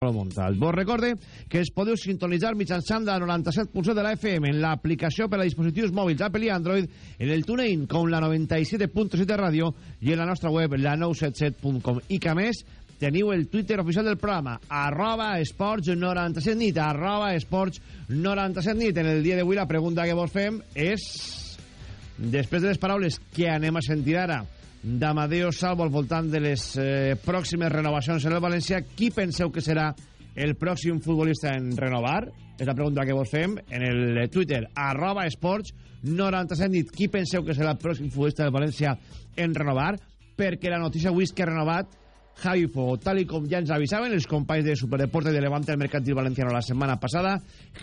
Montal. Vos recorde que es podeu sintonitzar mitjançant la 97.7 de la FM en l'aplicació per a dispositius mòbils Apple i Android, en el TuneIn com la 97.7 de ràdio i en la nostra web la 977.com i que més teniu el Twitter oficial del programa arroba esports 97 nit arroba esports 97 nit en el dia d'avui la pregunta que vos fem és després de les paraules que anem a sentir ara d'Amadeo Salvo al voltant de les eh, pròximes renovacions en el València. Qui penseu que serà el pròxim futbolista en renovar? És la pregunta que vos fem en el Twitter, arroba esports 97 nit. Qui penseu que serà el pròxim futbolista del València en renovar? Perquè la notícia avui és que ha renovat Javi Fuego. Tal i com ja ens avisaven els companys de Superdeporte de Levante al Mercantil Valenciano la setmana passada,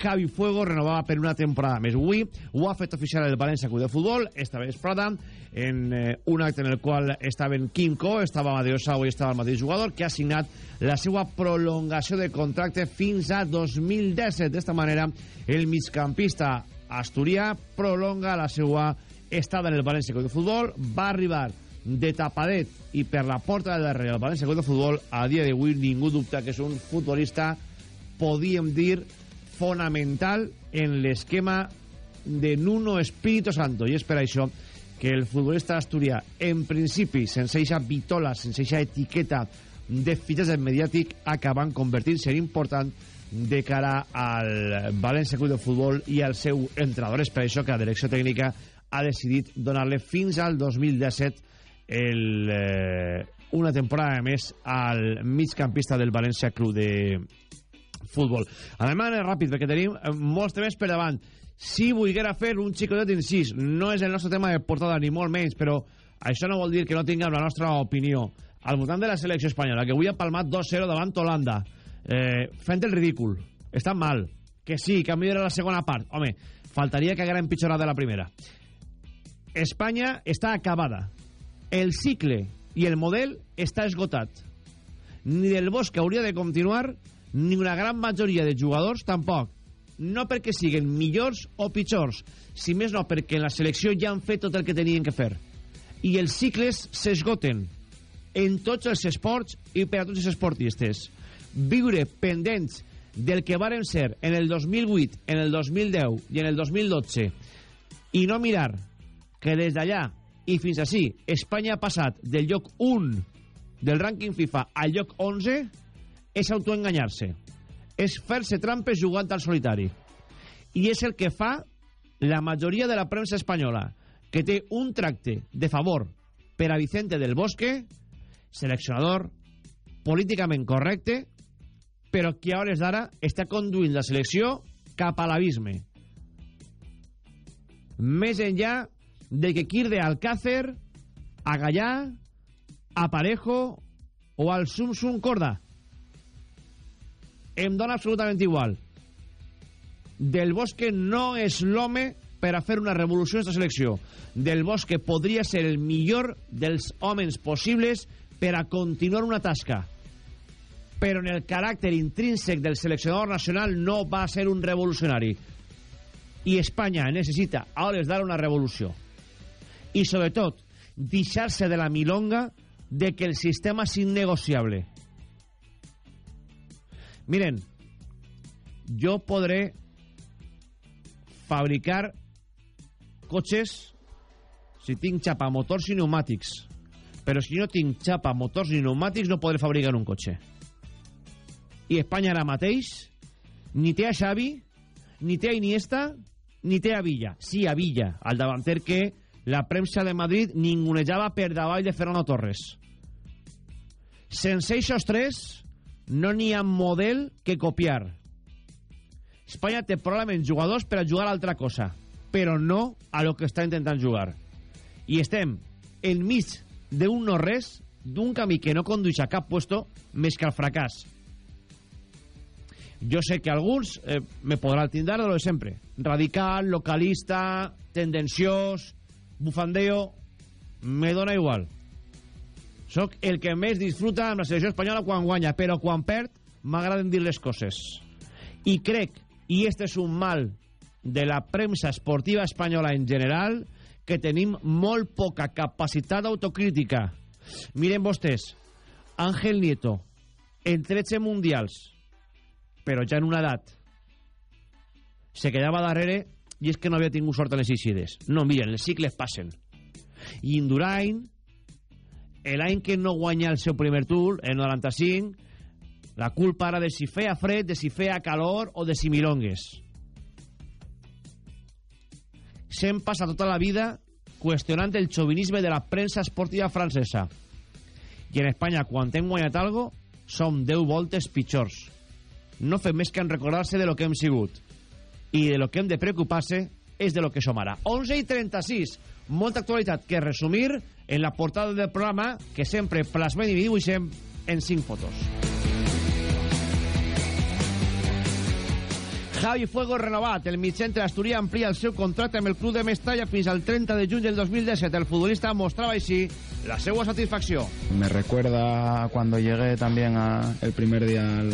Javi Fuego renovava per una temporada més. Avui ho ha fet oficial el València Club de Futbol, esta vesprada, en eh, un acte en el qual estaven Quinco, estava Amadeo Sau i estava el mateix jugador, que ha signat la seva prolongació de contracte fins a 2017. D'esta manera, el migcampista asturià prolonga la seva estada en el València Club de Futbol, va arribar de tapadet i per la porta de darrere el València Club de Futbol a dia d'avui ningú dubta que és un futbolista podíem dir fonamental en l'esquema de Nuno Espíritu Santo i és per això que el futbolista asturià en principi sense eixa vitola, sense eixa etiqueta de fitxatge mediàtic acabant convertint-se en important de cara al València Club de Futbol i al seu entrenador. És per això que la direcció tècnica ha decidit donar-li fins al 2017 el, eh, una temporada més al migcampista del València Club de Futbol. Anem a ràpid, perquè tenim eh, molts temes per davant. Si volguera fer un xicotet incís, no és el nostre tema de portada, ni molt menys, però això no vol dir que no tinguem la nostra opinió. Al voltant de la selecció espanyola, que avui ha palmat 2-0 davant Holanda, eh, fent el ridícul. Està mal. Que sí, que millora la segona part. Home, faltaria que haguera empitjorat de la primera. Espanya està acabada el cicle i el model està esgotat. Ni del Bosch hauria de continuar, ni una gran majoria de jugadors tampoc. No perquè siguen millors o pitjors, si més no perquè en la selecció ja han fet tot el que tenien que fer. I els cicles s'esgoten en tots els esports i per a tots els esportistes. Viure pendents del que varen ser en el 2008, en el 2010 i en el 2012 i no mirar que des d'allà i fins així Espanya ha passat del lloc 1 del rànquing FIFA al lloc 11 és autoenganyar-se. És fer-se trampes jugant al solitari. I és el que fa la majoria de la premsa espanyola que té un tracte de favor per a Vicente del Bosque seleccionador políticament correcte però que a hores d'ara està conduint la selecció cap a l'abisme. Més enllà de que Kirde Alcácer, a Gallà, a Parejo o al Sum Sum Corda. Em dóna absolutament igual. Del Bosque no és l'home per a fer una revolució en aquesta selecció. Del Bosque podria ser el millor dels homes possibles per a continuar una tasca. Però en el caràcter intrínsec del seleccionador nacional no va ser un revolucionari. I Espanya necessita a hores d'ara una revolució i sobretot deixar-se de la milonga de que el sistema és innegociable. Miren jo podré fabricar cotxes si tinc xapa motors i pneumàtics però si no tinc xapa motors i pneumàtics no podré fabricar un cotxe i Espanya ara mateix ni té a Xavi ni té a Iniesta ni té a Villa. Sí a Villa al davanter que la premsa de Madrid ningunejava per davall de Fernando Torres. Sense aquests tres, no n'hi ha model que copiar. Espanya té probablement jugadors per a jugar a altra cosa, però no a lo que està intentant jugar. I estem enmig d'un no-res, d'un camí que no conduix a cap puesto més que al fracàs. Jo sé que alguns eh, me podran tindar de lo de sempre. Radical, localista, tendenciós, bufandeo, me dona igual. Soc el que més disfruta amb la selecció espanyola quan guanya, però quan perd m'agraden dir les coses. I crec, i este és un mal de la premsa esportiva espanyola en general, que tenim molt poca capacitat d'autocrítica. Miren vostès, Ángel Nieto, en 13 mundials, però ja en una edat se quedava darrere i és que no havia tingut sort en les eixides. No, miren, els cicles passen. I Indurain, l'any que no guanya el seu primer tour, el 95, la culpa era de si feia fred, de si feia calor o de si milongues. Se'm passa tota la vida qüestionant el xovinisme de la premsa esportiva francesa. I en Espanya, quan hem guanyat algo, som 10 voltes pitjors. No fem més que en recordar-se de lo que hem sigut i de lo que hem de preocupar-se és de lo que som ara. 11 i 36, molta actualitat que resumir en la portada del programa que sempre plasmem i dibuixem en 5 fotos. Javi Fuego renovat. El mitjentre Asturià amplia el seu contracte amb el club de Mestalla fins al 30 de juny del 2017. El futbolista mostrava així la seva satisfacció. Me recuerda cuando llegué también a, el primer día al,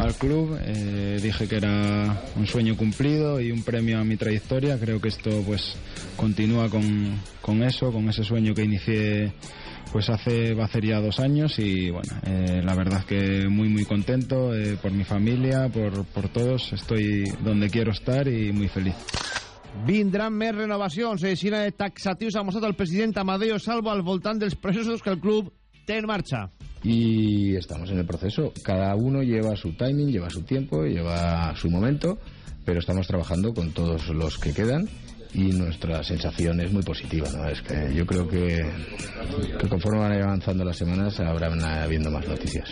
al club. Eh, dije que era un sueño cumplido y un premio a mi trayectoria. Creo que esto pues continúa con, con eso, con ese sueño que inicié pues hace va a ser ya dos años y bueno, eh, la verdad que muy muy contento eh, por mi familia, por, por todos, estoy donde quiero estar y muy feliz. Vindran més renovacions. Aixina de taxatius ha mostrat el president Amadeo Salvo al voltant dels processos que el club té en marxa. Y estamos en el proceso. Cada uno lleva su timing, lleva su tiempo, lleva su momento, pero estamos trabajando con todos los que quedan y nuestra sensación es muy positiva. ¿no? Es que yo creo que, que conforme van avanzando las semanas habrán habiendo más noticias.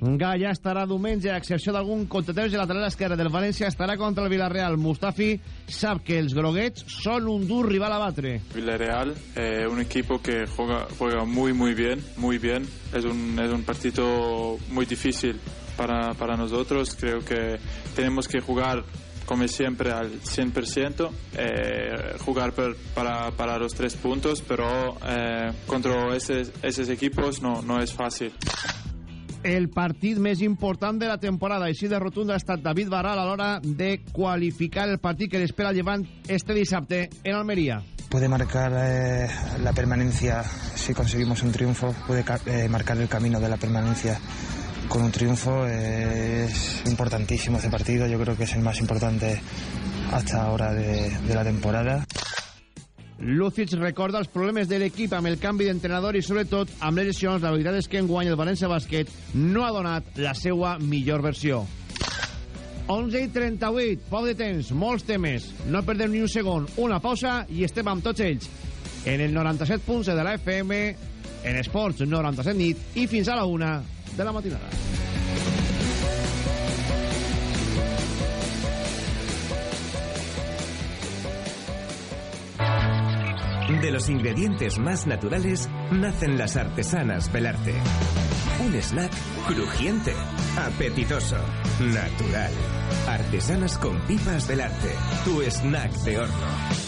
Gaia estarà diumenge, a excepció d'algun contratemps de lateral esquerra del València, estarà contra el Villarreal. Mustafi sap que els groguets són un dur rival a batre. Villarreal, eh, un equipo que juega, juega muy, muy bien, muy bien. Es un, es un partido muy difícil para, para nosotros. Creo que tenemos que jugar como siempre al 100%, eh, jugar per, para, para los tres puntos, pero eh, contra esos, esos equipos no, no es fácil. El partit més important de la temporada, així de rotunda, ha estat David Baral a l'hora de qualificar el partit que l'espera llevant este dissabte en Almería. Puede marcar eh, la permanencia si conseguimos un triunfo, puede eh, marcar el camino de la permanencia con un triunfo. Eh, es importantísimo este partido, yo creo que es el más importante hasta ahora de, de la temporada. Lucic recorda els problemes de l'equip amb el canvi d'entrenador i sobretot amb les lesions. La veritat és que en guany el València Bàsquet no ha donat la seva millor versió. 11 i 38, poc de temps, molts temes. No perdem ni un segon, una pausa i estem amb tots ells. En el 97 punts de la FM, en Esports 97 nit i fins a la una de la matinada. De los ingredientes más naturales nacen las artesanas Belarte. Un snack crujiente, apetitoso, natural. Artesanas con pipas Belarte. Tu snack de horno.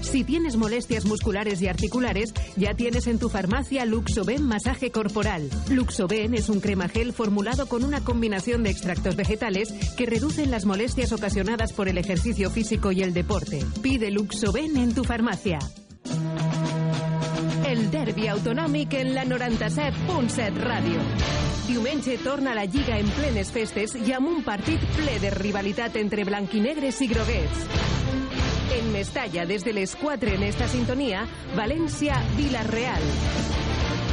Si tienes molestias musculares y articulares, ya tienes en tu farmacia Luxoben Masaje Corporal. Luxoben es un crema gel formulado con una combinación de extractos vegetales que reducen las molestias ocasionadas por el ejercicio físico y el deporte. Pide Luxoben en tu farmacia. El derbi autonòmic en la 97.7 ràdio. Diumenge torna la Lliga en plenes festes i amb un partit ple de rivalitat entre blanquinegres i groguets. En Mestalla, desde les 4 en esta sintonía, València-Vilareal.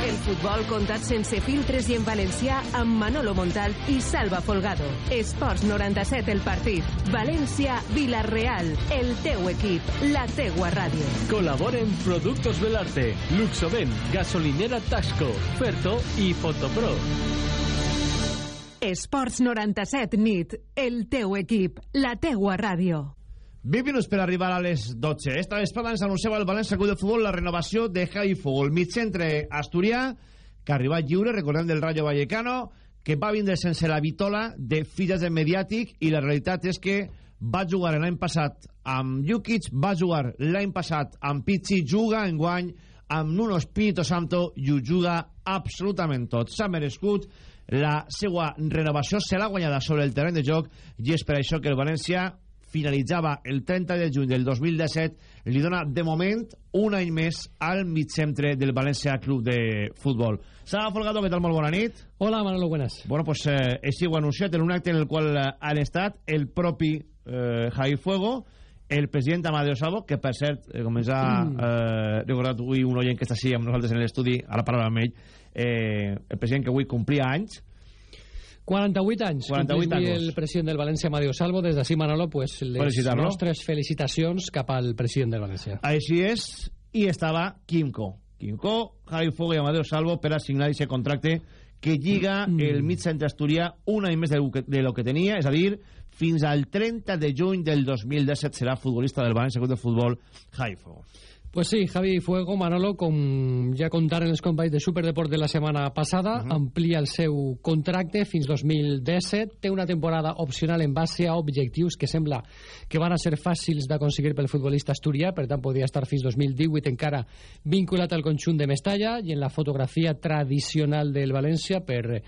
El futbol contat sense filtres i en valencià amb Manolo Montal i Salva Folgado. Esports 97 el partit. València-Vilareal. El teu equip. La teua ràdio. Colaboren Productos Belarte, Luxoven, Gasolinera Taxco, Ferto i Fotopro. Esports 97 nit. El teu equip. La teua ràdio. 20 minuts per arribar a les 12. Esta vesprada ens anunciava el València Club de Futbol la renovació de Javi mig centre asturià, que ha arribat lliure, recordem del Rayo Vallecano, que va vindre sense la vitola de filles de mediàtic i la realitat és que va jugar l'any passat amb Jukic, va jugar l'any passat amb Pizzi, juga en guany amb Nuno Espíritu Santo i ho juga absolutament tot. S'ha merescut la seva renovació, se l'ha guanyada sobre el terreny de joc i és per això que el València finalitzava el 30 de juny del 2017 li dona de moment un any més al mig centre del València Club de Futbol. Sala Folgado, què tal? Molt bona nit. Hola, Manolo, buenas. Bueno, pues eh, així ho ha anunciat en un acte en el qual eh, han estat el propi eh, Javi Fuego, el president Amadeo Salvo, que per cert, eh, com ens ha eh, recordat avui un oient que està així amb nosaltres en l'estudi, a la paraula amb ell, eh, el president que avui complia anys, 48 anys. 48 Complís anys. el president del València, Amadeo Salvo. Des d'ací, Manolo, pues, les nostres felicitacions cap al president del València. Així és, i estava Quimco. Quimco, Javi Fuego i Amadeo Salvo per a signar aquest contracte que lliga el mig centre asturià un any més de lo, que, de lo que tenia, és a dir, fins al 30 de juny del 2017 serà futbolista del València Club de Futbol Javi Fuego. Pues sí, Javi Fuego, Manolo, com ja contaren els companys de Superdeport de la setmana passada, amplia el seu contracte fins 2017, té una temporada opcional en base a objectius que sembla que van a ser fàcils d'aconseguir pel futbolista asturià, per tant podria estar fins 2018 encara vinculat al conjunt de Mestalla i en la fotografia tradicional del València per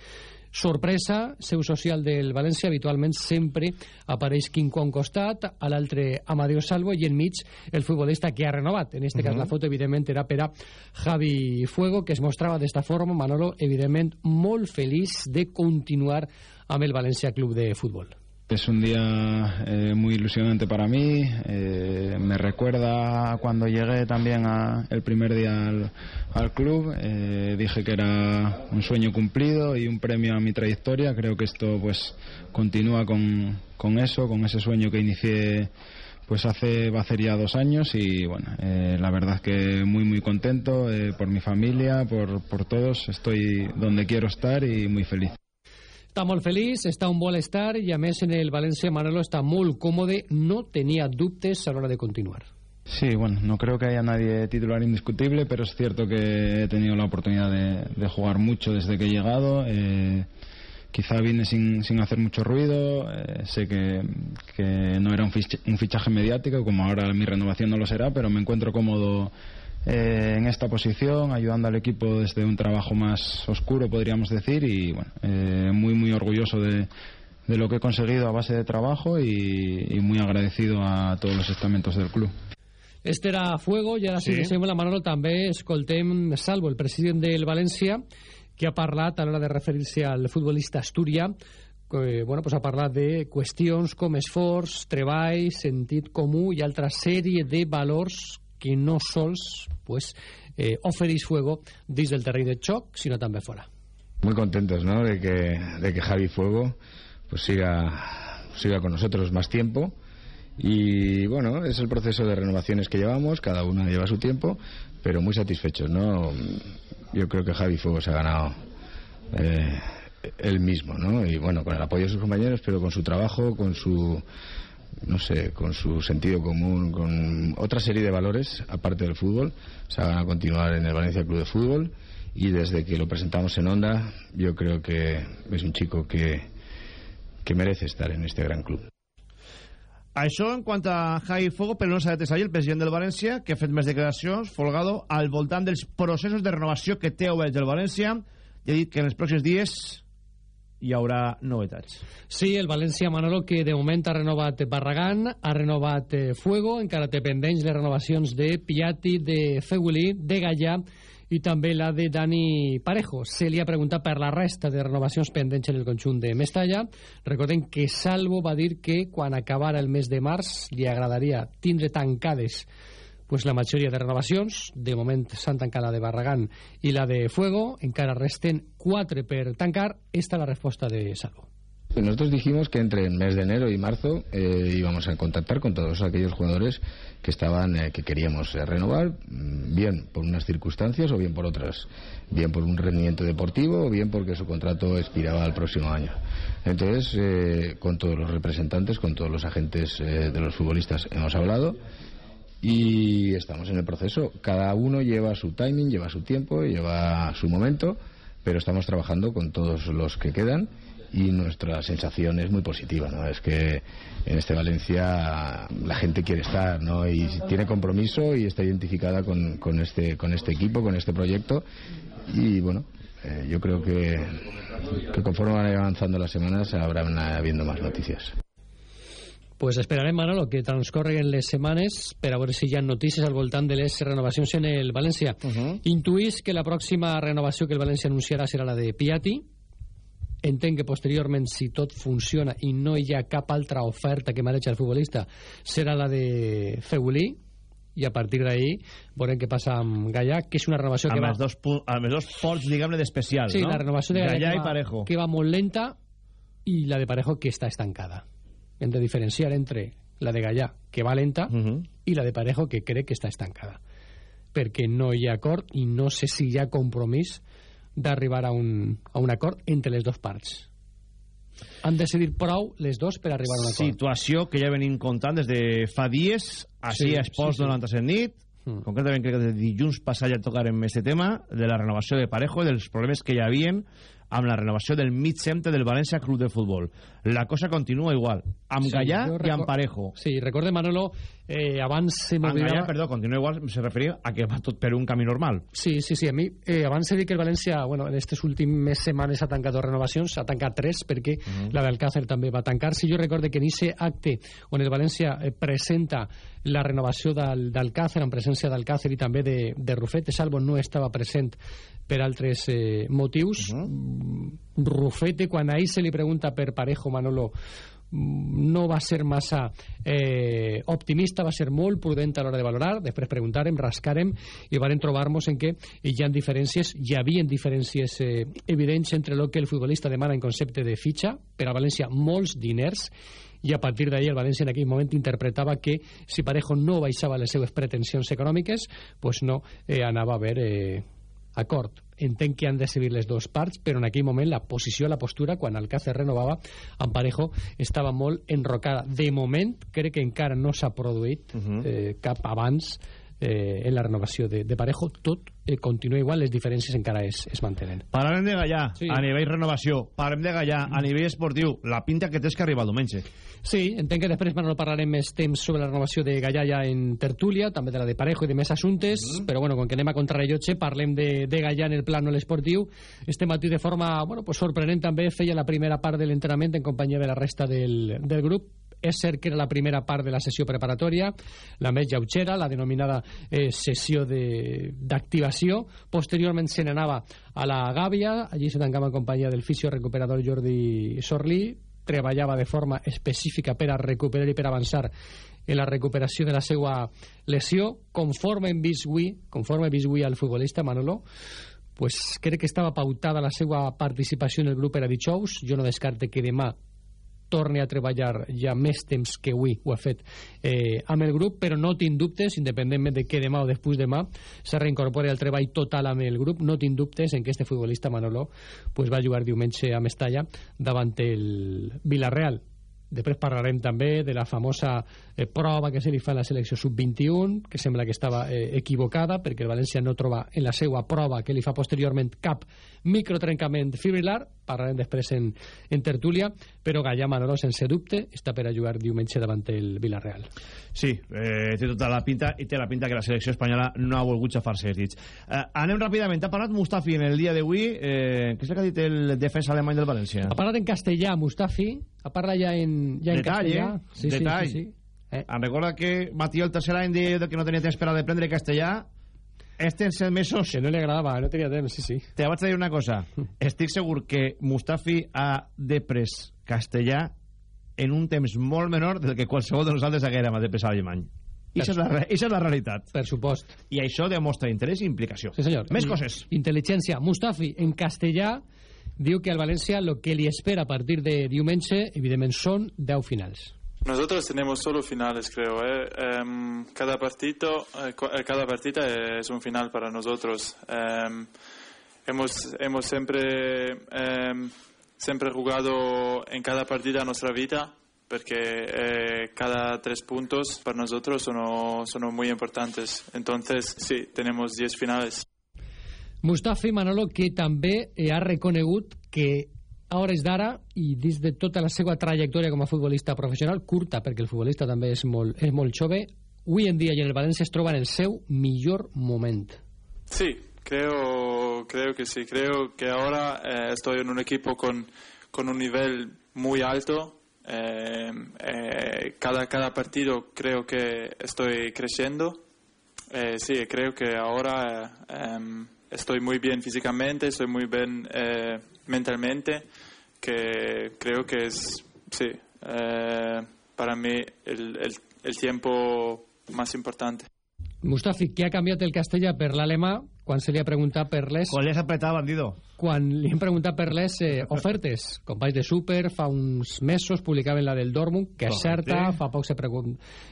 sorpresa, seu social del València habitualment sempre apareix Quincó a un costat, a l'altre Amadeo Salvo i enmig el futbolista que ha renovat. En este cas la foto evidentment era per a Javi Fuego que es mostrava d'esta forma, Manolo evidentment molt feliç de continuar amb el València Club de Futbol. Es un día eh, muy ilusionante para mí. eh, me recuerda cuando llegué también a- el primer día al, club. eh, dije que era un sueño cumplido y un premio a mi trayectoria. Creo que esto pues continúa con, con eso, con ese sueño que inicié pues hace va a ser ya dos años y bueno eh, la verdad que muy muy contento eh, por mi familia por, por todos estoy donde quiero estar y muy feliz Està molt feliç, està on vol estar i a més en el València Manolo està molt còmode, no tenia dubtes a l'hora de continuar. Sí, bueno, no creo que haya nadie titular indiscutible, pero es cierto que he tenido la oportunidad de, jugar mucho desde que he llegado. eh, quizá vine sin, sin hacer mucho ruido. eh, sé que, no era un, un fichaje mediático, como ahora mi renovación no lo será, pero me encuentro cómodo eh, en esta posición, ayudando al equipo desde un trabajo más oscuro, podríamos decir, y bueno, eh, muy, muy orgulloso de, de lo que he conseguido a base de trabajo y, y muy agradecido a todos los estamentos del club. Este era Fuego i ara, Sí. sí. sembla, Manolo, també escoltem Salvo, el president del València, que ha parlat a l'hora de referir-se al futbolista asturià, que bueno, pues ha parlat de qüestions com esforç, treball, sentit comú i altra sèrie de valors que no sols pues, eh, ofereix Fuego dins del terreny de xoc, sinó també fora. Muy contentos, ¿no? De que, de que Javi Fuego pues siga, siga con nosotros más tiempo. Y bueno, es el proceso de renovaciones que llevamos, cada uno lleva su tiempo, pero muy satisfechos, ¿no? Yo creo que Javi Fuego se ha ganado eh, él mismo, ¿no? Y bueno, con el apoyo de sus compañeros, pero con su trabajo, con su, no sé, con su sentido común, con otra serie de valores, aparte del fútbol, se van a continuar en el Valencia Club de Fútbol. Y desde que lo presentamos en Onda, yo creo que es un chico que, que merece estar en este gran club. Això en quant a Javi Fuego, però no s'ha de ahir el president del València, que ha fet més declaracions, Folgado, al voltant dels processos de renovació que té oberts el València, i ha dit que en els pròxims dies hi haurà novetats. Sí, el València Manolo que de moment ha renovat Barragán, ha renovat eh, Fuego, encara té pendents les renovacions de Piatti, de Fegulí, de Gallà i també la de Dani Parejo. Se li ha preguntat per la resta de renovacions pendents en el conjunt de Mestalla. Recordem que Salvo va dir que quan acabara el mes de març li agradaria tindre tancades pues la majoria de renovacions. De moment s'han tancat de Barragán i la de Fuego. Encara resten quatre per tancar. Esta la resposta de Salvo. Nosotros dijimos que entre el mes de enero y marzo eh, íbamos a contactar con todos aquellos jugadores que estaban eh, que queríamos eh, renovar, mm, bien por unas circunstancias o bien por otras, bien por un rendimiento deportivo o bien porque su contrato expiraba el próximo año. Entonces, eh, con todos los representantes, con todos los agentes de los futbolistas hemos hablado y estamos en el proceso. Cada uno lleva su timing, lleva su tiempo, lleva su momento, pero estamos trabajando con todos los que quedan y nuestra sensación es muy positiva, ¿no? Es que en este Valencia la gente quiere estar, ¿no? Y tiene compromiso y está identificada con, con este, con este equipo, con este proyecto y bueno, eh, yo creo que, que conforme van avanzando las semanas habrán habiendo más noticias. Pues esperarem, Manolo, que transcorreguen les setmanes per a veure si hi ha notícies al voltant de les renovacions en el València. Uh -huh. Intuís que la pròxima renovació que el València anunciarà serà la de Piatti. Entenc que posteriorment, si tot funciona i no hi ha cap altra oferta que mareja el futbolista, serà la de Feulí, i a partir d'ahir veurem què passa amb Gallà, que és una renovació amb que va... els dos, amb els dos ports, diguem-ne, d'especial, Sí, no? la renovació de Gallà, Gallà que, va, Parejo. que va molt lenta i la de Parejo que està estancada. Hem de diferenciar entre la de Gallà, que va lenta, Uh -huh. i la de Parejo, que crec que està estancada. Perquè no hi ha acord i no sé si hi ha compromís d'arribar a, un, a un acord entre les dues parts. Han decidit prou les dos per arribar a un acord. Situació que ja venim contant des de fa dies, així Sí, a Esports sí, sí. 97 nit, Mm. concretament crec que de dilluns passat ja tocarem este tema, de la renovació de Parejo dels problemes que hi havien amb la renovació del mig centre del València Club de Futbol. La cosa continua igual, amb Sí, Gallà i amb Parejo. Sí, recorde, Manolo, eh, abans se Amb Gallà, m'oblidava... perdó, continua igual, se referia a que va tot per un camí normal. Sí, sí, sí, a mi eh, abans he dit que el València bueno, en aquestes últimes setmanes ha tancat dos renovacions, ha tancat tres perquè la d'Alcácer també va tancar. Si jo recorde que en aquest acte on el València eh, presenta la renovació d'Alcácer en presència d'Alcácer i també de, de Rufete, Salvo no estava present per altres eh, motius. Mm, Rufete, quan ahir se li pregunta per Parejo, Manolo, mm, no va ser massa eh, optimista, va ser molt prudent a l'hora de valorar, després preguntarem, rascarem i varen trobar-nos en què hi ha diferències, hi havia diferències eh, evidents entre el que el futbolista demana en concepte de fitxa, per a València molts diners, i a partir d'ahir el València en aquell moment interpretava que si Parejo no baixava les seues pretensions econòmiques, pues no eh, anava a haver eh, acord. Entenc que han de servir les dues parts, però en aquell moment la posició, la postura, quan Alcácer renovava, amb Parejo estava molt enrocada. De moment, crec que encara no s'ha produït eh, cap abans eh, en la renovació de, de Parejo. Tot eh, continua igual, les diferències encara es, es mantenen. Parlem de Gallà Sí. a nivell renovació, parlem de Gallà a nivell esportiu, la pinta que tens que arribar diumenge. Sí, entenc que després Manolo parlarem més temps sobre la renovació de Gallà en tertúlia, també de la de Parejo i de més assumptes, però bueno, com que anem a contrarrellotge, parlem de, de Gallà en el plano esportiu. Este matí de forma bueno, pues sorprenent també feia la primera part de l'entrenament en companyia de la resta del, del grup. És cert que era la primera part de la sessió preparatòria, la més lleugera, la denominada eh, sessió d'activació. Posteriorment se n'anava a la Gàbia, allí se tancava en companyia del fisio recuperador Jordi Sorlí, treballava de forma específica per a recuperar i per avançar en la recuperació de la seva lesió, conforme hem vist conforme hem al futbolista Manolo, pues crec que estava pautada la seva participació en el grup per a dijous, jo no descarte que demà torni a treballar ja més temps que avui ho ha fet eh, amb el grup, però no tinc dubtes, independentment de que demà o després demà se reincorpori al treball total amb el grup, no tinc dubtes en que este futbolista Manolo pues, va jugar diumenge a Mestalla davant el Villarreal. Després parlarem també de la famosa eh, prova que se li fa a la selecció sub-21, que sembla que estava eh, equivocada, perquè el València no troba en la seva prova que li fa posteriorment cap microtrencament fibrilar, parlarem després en, en tertúlia, però Gallà Manolo, sense dubte, està per a jugar diumenge davant el Villarreal. Sí, eh, té tota la pinta i té la pinta que la selecció espanyola no ha volgut xafar-se els dits. Eh, anem ràpidament. Ha parlat Mustafi en el dia d'avui. Eh, què és el que ha dit el defensa alemany del València? Ha parlat en castellà, Mustafi, ha parlat ja en, ja en Detall, castellà. eh? Sí, Detall. sí, sí, sí. Eh? Em recorda que Matío el tercer any deia que no tenia temps per a aprendre castellà. Este en set mesos... Que no li agradava, no tenia temps, sí, sí. Te vaig a dir una cosa. Estic segur que Mustafi ha deprès castellà en un temps molt menor del que qualsevol de nosaltres haguérem deprès alemany. I això és, la, això és la realitat. Per supost. I això demostra interès i implicació. Sí, senyor. Més I- coses. Intel·ligència. Mustafi, en castellà, diu que al València lo que li espera a partir de diumenge, evidentment, són 10 finals. Nosotros tenemos solo finales, creo. ¿eh? Em, cada partido, eh, eh, cada partida es un final para nosotros. Em, hemos, hemos siempre, em, siempre jugado en cada partida nuestra vida, porque eh, cada tres puntos para nosotros son, son muy importantes. Entonces, sí, tenemos 10 finales. Mustafi Manolo, que també eh, ha reconegut que a hores d'ara i dins de tota la seva trajectòria com a futbolista professional, curta perquè el futbolista també és molt, és molt jove, avui en dia i en el València es troba en el seu millor moment. Sí, creo, creo que sí. Creo que ahora eh, estoy en un equipo con, con un nivel muy alto. Eh, eh, cada, cada partido creo que estoy creciendo. Eh, sí, creo que ahora eh, em, estoy muy bien físicamente, estoy muy bien eh, mentalmente, que creo que es, sí, eh, para mí el, el, el tiempo más importante. Mustafi, què ha canviat el castellà per l'alemà quan se li ha preguntat per les... Quan li has apretat, bandido. Quan li han preguntat per les eh, ofertes. Companys de Super, fa uns mesos publicaven la del Dortmund, que és certa, fa poc se,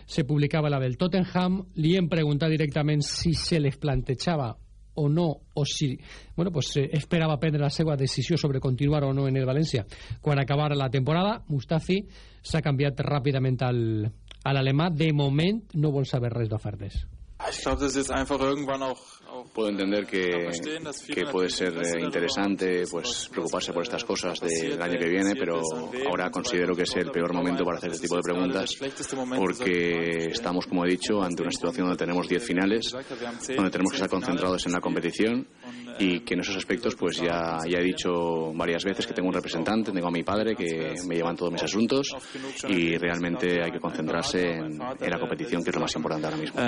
se publicava la del Tottenham, li han preguntat directament si se les plantejava o no, o si bueno, pues, eh, esperava prendre la seva decisió sobre continuar o no en el València. Quan acabara la temporada, Mustafi s'ha canviat ràpidament al, a l'alemà. De moment no vol saber res d'ofertes. Ich glaube, das ist einfach irgendwann auch, auch Puedo entender que, que puede ser eh, interesante pues preocuparse por estas cosas del año que viene, pero ahora considero que es el peor momento para hacer este tipo de preguntas porque estamos, como he dicho, ante una situación donde tenemos 10 finales, donde tenemos que estar concentrados en la competición y que en esos aspectos pues ya, ya he dicho varias veces que tengo un representante, tengo a mi padre que me llevan todos mis asuntos y realmente hay que concentrarse en, en la competición que es lo más importante ahora mismo.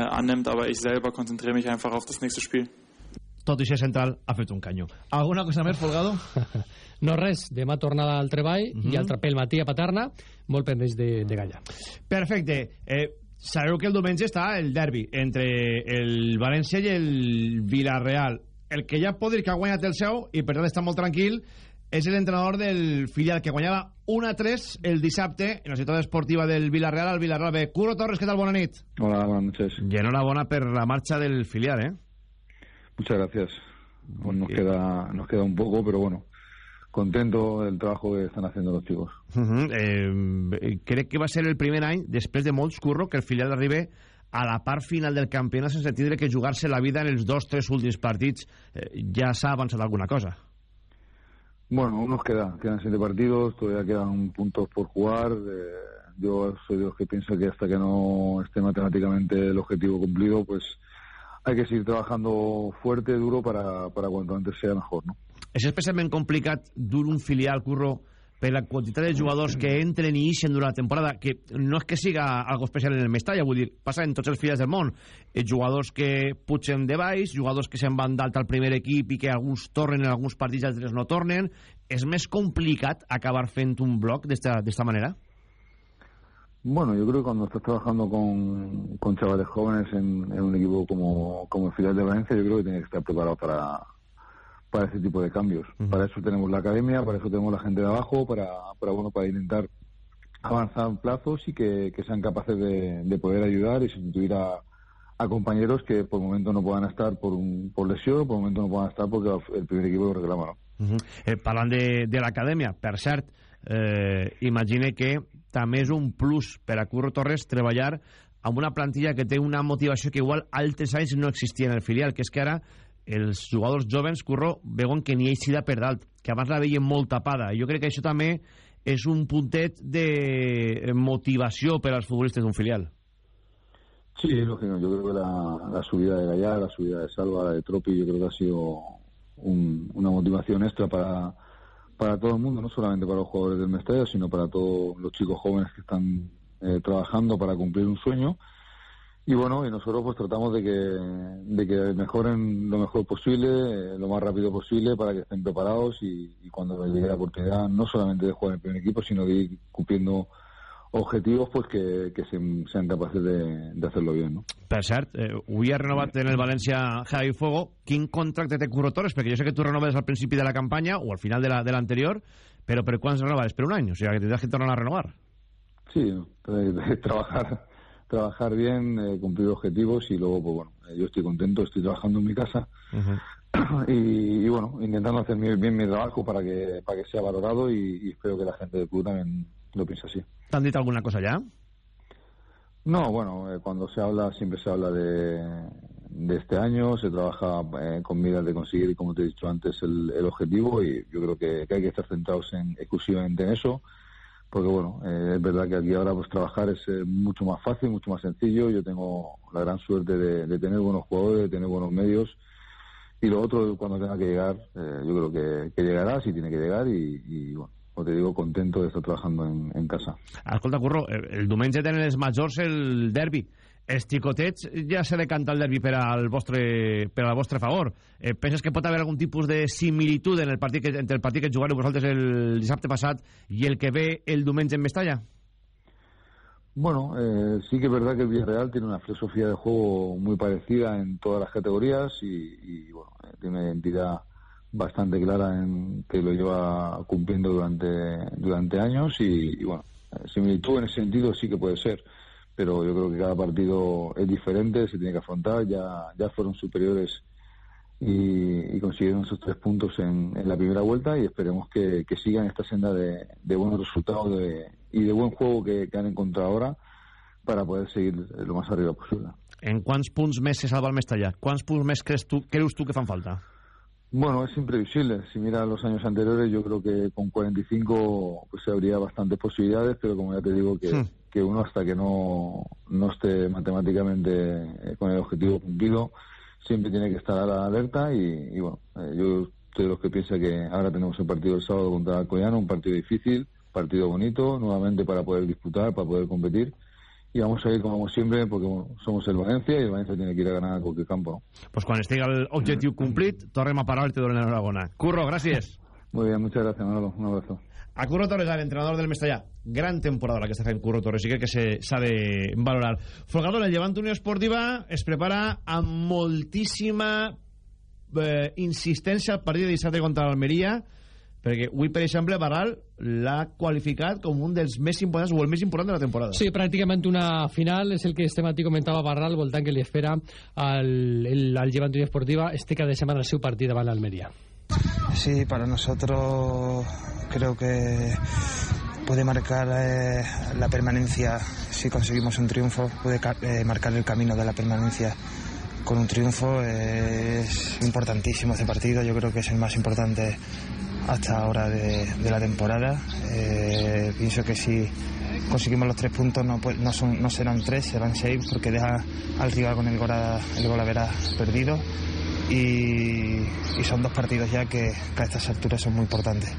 Aber ich selber konzentriere mich einfach auf das nächste Spiel. Tot i ser central, ha fet un canyo. Alguna cosa més, Folgado? No res, demà tornada al treball i altre pel matí a Paterna, molt pendents de, de Galla. Perfecte. Eh, sabeu que el diumenge està el derbi entre el València i el Villarreal. El que ja pot dir que ha guanyat el seu i per tant està molt tranquil és l'entrenador del filial que guanyava 1-3 el dissabte en la ciutat esportiva del Villarreal al Villarreal B. Curo Torres, què tal? Bona nit. Hola, buenas noches. I enhorabona per la marxa del filial, eh? Muchas gracias. Pues nos queda, nos queda un poco, pero bueno, contento del trabajo que están haciendo los chicos. Uh -huh. eh, crec que va ser el primer any, després de molts, Curro, que el filial arriba a la part final del campionat sense tindre que jugar-se la vida en els dos, tres últims partits. Eh, ja s'ha avançat alguna cosa. Bueno, nos queda, quedan siete partidos, todavía quedan puntos por jugar. eh, yo soy de los que piensa que hasta que no esté matemáticamente el objetivo cumplido, pues hay que seguir trabajando fuerte, duro, para, para cuanto antes sea mejor, ¿no? És especialment complicat dur un filial, Curro, per la quantitat de jugadors que entren i ixen durant la temporada, que no és que siga algo especial en el Mestalla, vull dir, passa en tots els filials del món. Eh, jugadors que pugen de baix, jugadors que se'n van d'alta al primer equip i que alguns tornen en alguns partits i altres no tornen. És més complicat acabar fent un bloc d'esta manera? Bueno, yo creo que cuando estás trabajando con, con chavales jóvenes en, en un equipo como, como el filial de Valencia, yo creo que tienes que estar preparado para, para ese tipo de cambios. Para eso tenemos la academia, para eso tenemos la gente de abajo, para, para bueno, para intentar avanzar en plazos y que, que sean capaces de, de poder ayudar y sustituir a, a compañeros que por momento no puedan estar por, un, por lesión, por momento no puedan estar porque el primer equipo lo reclama. ¿no? Uh -huh. eh, parlant de, de l'acadèmia, per cert, eh, imagine que també és un plus per a Curro Torres treballar amb una plantilla que té una motivació que igual altres anys no existia en el filial, que és que ara els jugadors jovens, Curro, veuen que n'hi ha eixida per que abans la veien molt tapada. Jo crec que això també és un puntet de motivació per als futbolistes d'un filial. Sí, lógico. Yo creo que la, la subida de Gallar, la subida de Salva, la de Tropi, yo creo que ha sido un- una motivación extra para, para todo el mundo, no solamente para los jugadores del Mestalla, sino para todos los chicos jóvenes que están eh, trabajando para cumplir un sueño. Y bueno, y nosotros pues tratamos de que, de que mejoren lo mejor posible, eh, lo más rápido posible, para que estén preparados y, y cuando llegue la oportunidad, no solamente de jugar en el primer equipo, sino de ir cumpliendo objetivos pues que, que se- sean capaces de, de hacerlo bien, ¿no? Per cert, eh, avui ha renovat en el València Javi Fuego. Quin contracte té Curro Torres? Perquè jo sé que tu renoves al principi de la campanya o al final de la- de l'anterior, la, però per quants renoves? Per un any? O sigui, que tindràs que tornar a renovar. Sí, de trabajar, trabajar bien, eh, cumplir objetivos y luego, pues bueno, eh, yo estoy contento, estoy trabajando en mi casa y, y, bueno, intentando hacer mi- bien mi trabajo para que, para que sea valorado y, y espero que la gente del club también lo piense así. T'han dit alguna cosa ja? No, bueno, eh, cuando se habla siempre se habla de, de este año, se trabaja eh, con miras de conseguir, como te he dicho antes, el, el objetivo y yo creo que, que, hay que estar centrados en, exclusivamente en eso, porque bueno, eh, es verdad que aquí ahora pues trabajar es eh, mucho más fácil, mucho más sencillo. Yo tengo la gran suerte de, tener buenos jugadores, de tener buenos medios y lo otro cuando tenga que llegar, eh, yo creo que, llegará, si tiene que llegar y, bueno, como te digo, contento de estar trabajando en, en casa. Escolta, Curro, el diumenge tenen els majors el derbi els xicotets ja se decanta el derbi per al vostre, per al vostre favor. Eh, penses que pot haver algun tipus de similitud en el partit que, entre el partit que jugareu vosaltres el dissabte passat i el que ve el diumenge en Mestalla? Bueno, eh, sí que es verdad que el Villarreal tiene una filosofía de juego muy parecida en todas las categorías y, bueno, eh, tiene una identidad bastante clara en que lo lleva cumpliendo durante, durante años y, y bueno, eh, similitud en ese sentido sí que puede ser pero yo creo que cada partido es diferente, se tiene que afrontar, ya, ya fueron superiores y, y consiguieron esos tres puntos en, en, la primera vuelta y esperemos que, que sigan esta senda de, de buenos resultados de, y de buen juego que, que han encontrado ahora para poder seguir lo más arriba posible. En quants punts més se salva el Mestalla? Quants punts més creus tu, creus tu que fan falta? Bueno, es imprevisible. Si mira los años anteriores, yo creo que con 45 pues habría bastantes posibilidades, pero como ya te digo que, sí. Que uno hasta que no, no esté matemáticamente eh, con el objetivo cumplido, siempre tiene que estar a la alerta y, y bueno, eh, yo soy de los que piensa que ahora tenemos el partido del sábado contra Alcoyano, un partido difícil, partido bonito, nuevamente para poder disputar, para poder competir y vamos a ir como siempre porque somos el Valencia y el Valencia tiene que ir a ganar a cualquier campo. Pues quan estigui l'objectiu complit, tornem a parar i te donen enhorabona. Curro, gràcies. Muy bien, muchas gracias, Manolo. Un abrazo. A Curro Torres, el entrenador del Mestallà. Gran temporada la que està fent Curro Torres i crec que s'ha de valorar. Folgador, el Llevant Unió Esportiva es prepara amb moltíssima eh, insistència al partit de dissabte contra l'Almeria perquè avui, per exemple, Barral l'ha qualificat com un dels més importants o el més important de la temporada. Sí, pràcticament una final, és el que este matí comentava Barral, voltant que li espera al, el, al Llevant Unió Esportiva este cada setmana el seu partit davant l'Almeria. Sí, para nosotros creo que puede marcar eh, la permanencia si conseguimos un triunfo, puede eh, marcar el camino de la permanencia con un triunfo. Es importantísimo este partido, yo creo que es el más importante hasta ahora de, la temporada. Eh, pienso que si conseguimos los tres puntos no, pues, no, son, no serán tres, serán seis porque deja al rival con el gol el gol perdido. Y, y son dos partidos ya que, que a estas alturas son muy importantes.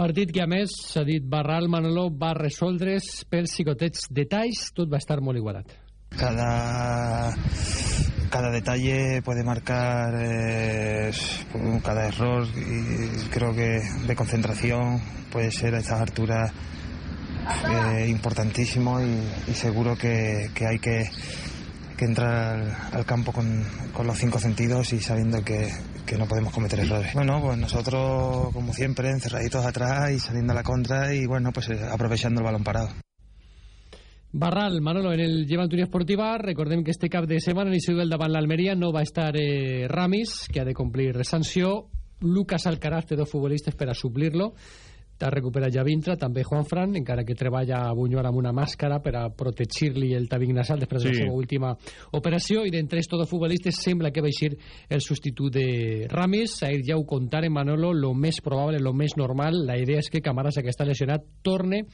Partit que, a més, s'ha dit Barral, Manolo, va resoldre's pels xicotets detalls, tot va estar molt igualat. Cada, cada detalle puede marcar eh, cada error y creo que de concentración puede ser a estas alturas eh, importantísimo y, y seguro que, que, hay que, que entrar al, al campo con, con, los cinco sentidos y sabiendo que, que, no podemos cometer errores. Bueno, pues nosotros, como siempre, encerraditos atrás y saliendo a la contra y bueno, pues aprovechando el balón parado. Barral, Manolo, en el Llevant Unió Esportiva, recordem que este cap de setmana en el davant l'Almeria no va estar eh, Ramis, que ha de complir sanció, Lucas Alcaraz té dos futbolistes per a suplir-lo, t'ha recuperat ja Vintra, també Juan Fran, encara que treballa a Buñol amb una màscara per a protegir-li el tabic nasal després sí. de la seva última operació, i d'entre estos dos futbolistes sembla que va eixir el substitut de Ramis, ahir ja ho contaren Manolo, lo més probable, lo més normal, la idea és que Camara, que està lesionat, torne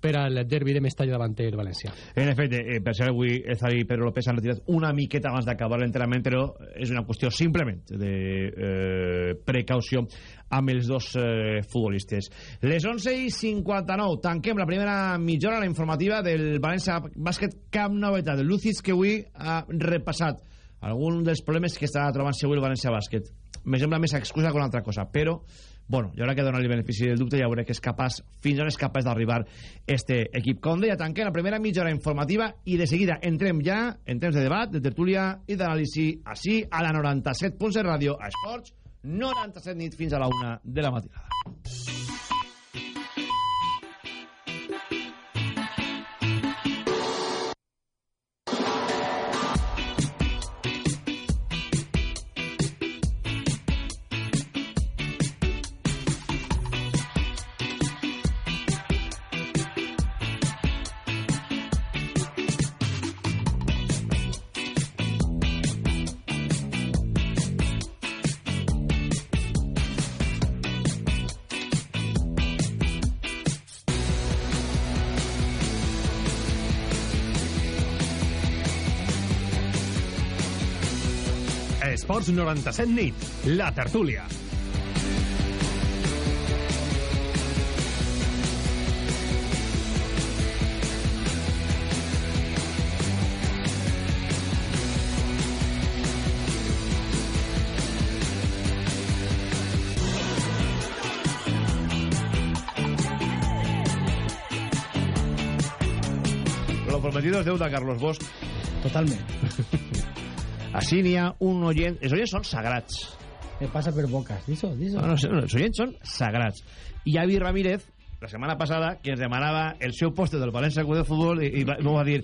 per al derbi de Mestalla davant el València. En efecte, eh, per ser avui Ezari i Pedro López han retirat una miqueta abans d'acabar l'entrenament, però és una qüestió simplement de eh, precaució amb els dos eh, futbolistes. Les 11 i 59, tanquem la primera mitja hora la informativa del València Bàsquet Camp Novetat. Lucis que avui ha repassat algun dels problemes que està trobant avui el València Bàsquet. Me sembla més excusa que una altra cosa, però bueno, hi haurà que donar-li benefici del dubte i ja veuré que és capaç, fins on és capaç d'arribar este equip. Com deia, tanquem la primera mitja hora informativa i de seguida entrem ja en temps de debat, de tertúlia i d'anàlisi així a la 97.7 ràdio a Esports, 97 nit fins a la una de la matinada. Esports 97 nit, la tertúlia. Lo prometido es deuda, Carlos Bosch. Totalment. Així n'hi ha un oient... Els oients són sagrats. Me passa per boques. Diso, diso. No, no, no, els oients són sagrats. I Avi Ramírez, la setmana passada, que ens demanava el seu pòster del València Club de Futbol, i, i va- m'ho va dir,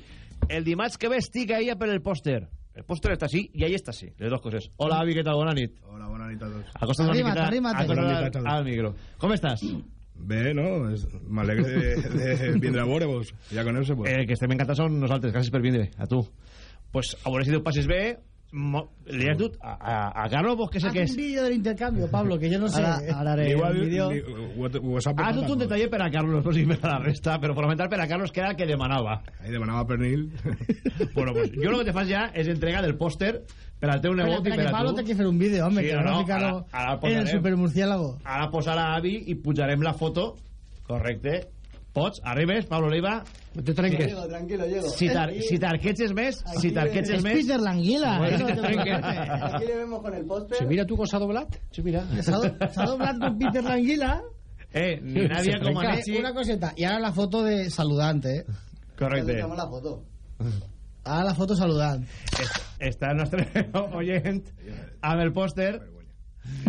el dimarts que ve estic ahí per el pòster. El pòster està així i ahí està així, les dues coses. Hola, Avi, què tal? Bona nit. Hola, bona nit a tots. Acosta't una miqueta, arrima't. al, al micro. Com estàs? Bé, no? És- M'alegre de, de vindre a veure-vos. Ja conèixer vos Eh, que estem encantats són nosaltres, gràcies per vindre, a tu. pues, a veure si tu passes bé, li has dut a, a, a Carlos, vos que sé Haz que un és... vídeo del intercambio, Pablo, que yo no sé. Ahora- ahora haré Igual, un vídeo. Has dut un detall per a Carlos, no sé si per a la resta, però fonamental per a Carlos, que era el que demanava. Ahí demanava pernil. bueno, pues yo lo que te fas ja és entrega del pòster per al teu Pero, nebot pero i per que a Pablo tu. tiene que hacer un vídeo, hombre, Sí, que no, no, ficarlo ara- ara en el supermurciélago. Ara posarà Avi i pujarem la foto. Correcte. Pots? Arribes, Pablo Leiva? No te trenques. Llego, tranquilo, llego. Si tar- si t'arquetxes més, si t'arquetxes Es més... Peter Languila. Bueno, no te trenques. preocupes. Aquí le vemos con el póster. ¿Se mira tú con Sado Blat? Se mira. Se ha do- doblado con Peter Languila. Eh, ni nadie como Venga, Messi. Una coseta. Y ahora la foto de saludante, eh. Correcte. Dejamos la foto. Ahora la foto saludante. Està el nostre oient amb el pòster.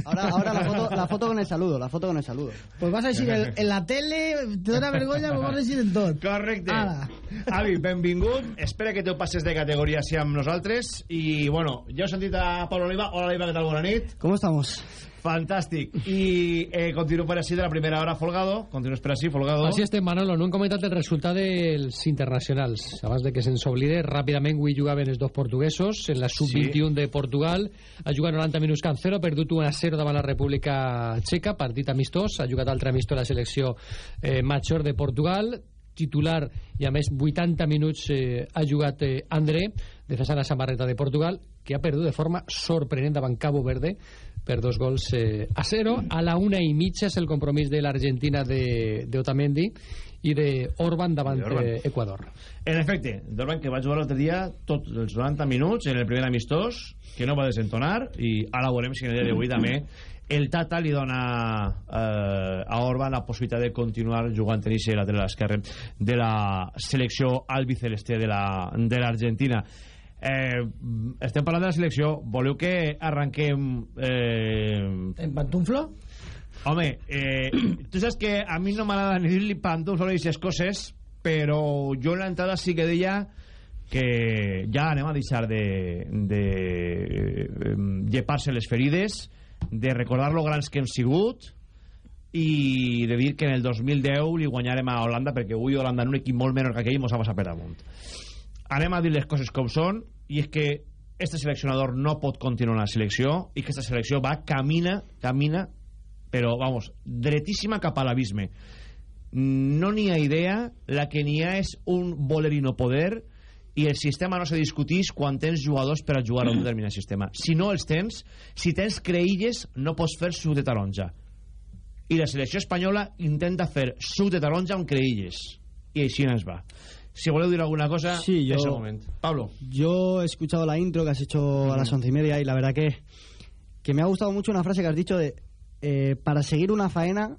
Ahora, ahora la foto, la foto con el saludo, la foto con el saludo. Pues vas a decir en, en la tele, te da vergüenza, pues vas a decir en tot. Correcte. Ara. Avi, benvingut. Espera que te passes de categoria així amb nosaltres. I, bueno, ja heu sentit a Pablo Oliva. Hola, Oliva, què tal? Bona nit. ¿Cómo estamos? Fantàstic. I eh, continuo per així de la primera hora, Folgado. Continues per així, Folgado. Així estem, Manolo. No hem comentat el resultat dels internacionals. Abans de que se'ns oblide, ràpidament avui jugaven els dos portuguesos en la sub-21 de Portugal. Ha jugat 90 minuts Cancelo, ha perdut 1 a 0 davant la República Txeca, partit amistós. Ha jugat altre amistós la selecció eh, major de Portugal titular i a més 80 minuts eh, ha jugat eh, André defensant la samarreta de Portugal que ha perdut de forma sorprenent davant Cabo Verde per dos gols eh, a zero a la una i mitja és el compromís de l'Argentina de, de Otamendi i de Orban davant De Orban. eh, Ecuador En efecte, Dorban que va jugar l'altre dia tots els 90 minuts en el primer amistós, que no va desentonar, i ara veurem si en el dia d'avui també el Tata li dona eh, a Orban la possibilitat de continuar jugant en aquest lateral esquerre de la selecció albiceleste de la- de l'Argentina. Eh, estem parlant de la selecció. Voleu que arranquem... Eh, ¿En pantuflo? Home, eh, tu saps que a mi no m'agrada ni dir-li pantuflo ni aquestes coses, però jo en l'entrada sí que deia que ja anem a deixar de, de eh, llepar-se les ferides, de recordar lo grans que hem sigut i de dir que en el 2010 li guanyarem a Holanda perquè avui Holanda en un equip molt menor que aquell mos ha passat per damunt anem a dir les coses com són i és que este seleccionador no pot continuar la selecció i que aquesta selecció va, camina, camina però, vamos, dretíssima cap a l'abisme. No n'hi ha idea la que n'hi ha és un voler i no poder i el sistema no se discutís quan tens jugadors per a jugar a un determinat sistema. Si no els tens, si tens creïlles no pots fer suc de taronja. I la selecció espanyola intenta fer suc de taronja amb creïlles. I així es va si voleu dir alguna cosa Sí, yo- és el moment Pablo. Yo he escuchado la intro que has hecho a las once y media y la verdad que, que me ha gustado mucho una frase que has dicho de eh, para seguir una faena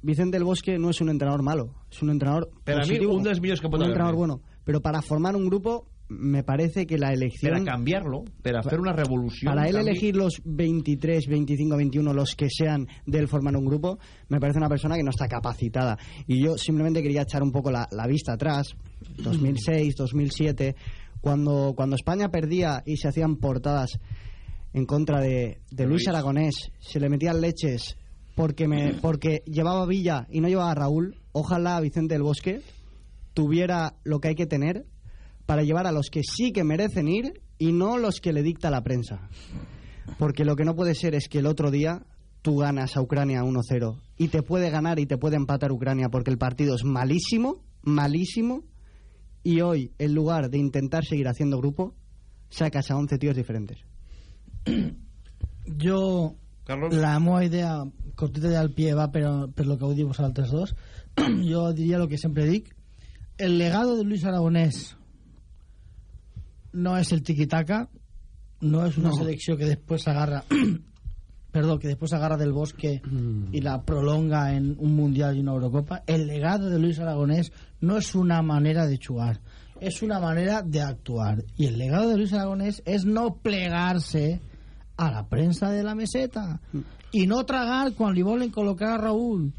Vicente del Bosque no es un entrenador malo, es un entrenador Per a positivo, un que un entrenador bueno, pero para formar un grupo me parece que la elección a canviar-lo per a fer una revolució para él elegir los 23, 25, 21, los que sean del formar un grupo, me parece una persona que no está capacitada. Y yo simplemente quería echar un poco la, la vista atrás, 2006, 2007, cuando, cuando España perdía y se hacían portadas en contra de, de Luis Luis. Aragonés, se le metían leches porque, me, porque llevaba Villa y no llevaba a Raúl, ojalá Vicente del Bosque tuviera lo que hay que tener para llevar a los que sí que merecen ir y no los que le dicta la prensa. Porque lo que no puede ser es que el otro día tú ganas a Ucrania 1-0 y te puede ganar y te puede empatar Ucrania porque el partido es malísimo, malísimo, y hoy, en lugar de intentar seguir haciendo grupo, sacas a 11 tíos diferentes. Jo, Carlos? la meva idea, cortita ja al pie, va per, per lo que heu dit vosaltres dos. jo diria el que sempre dic. El legado de Luis Aragonés no és el tiki-taka, no és una No. selecció que després s'agarra perdó, que després s'agarra del bosque Mm. y la prolonga en un mundial y una Eurocopa. El legado de Luis Aragonés no es una manera de jugar, es una manera de actuar. Y el legado de Luis Aragonés es no plegarse a la prensa de la meseta y no tragar quan li volen col·locar a Raúl.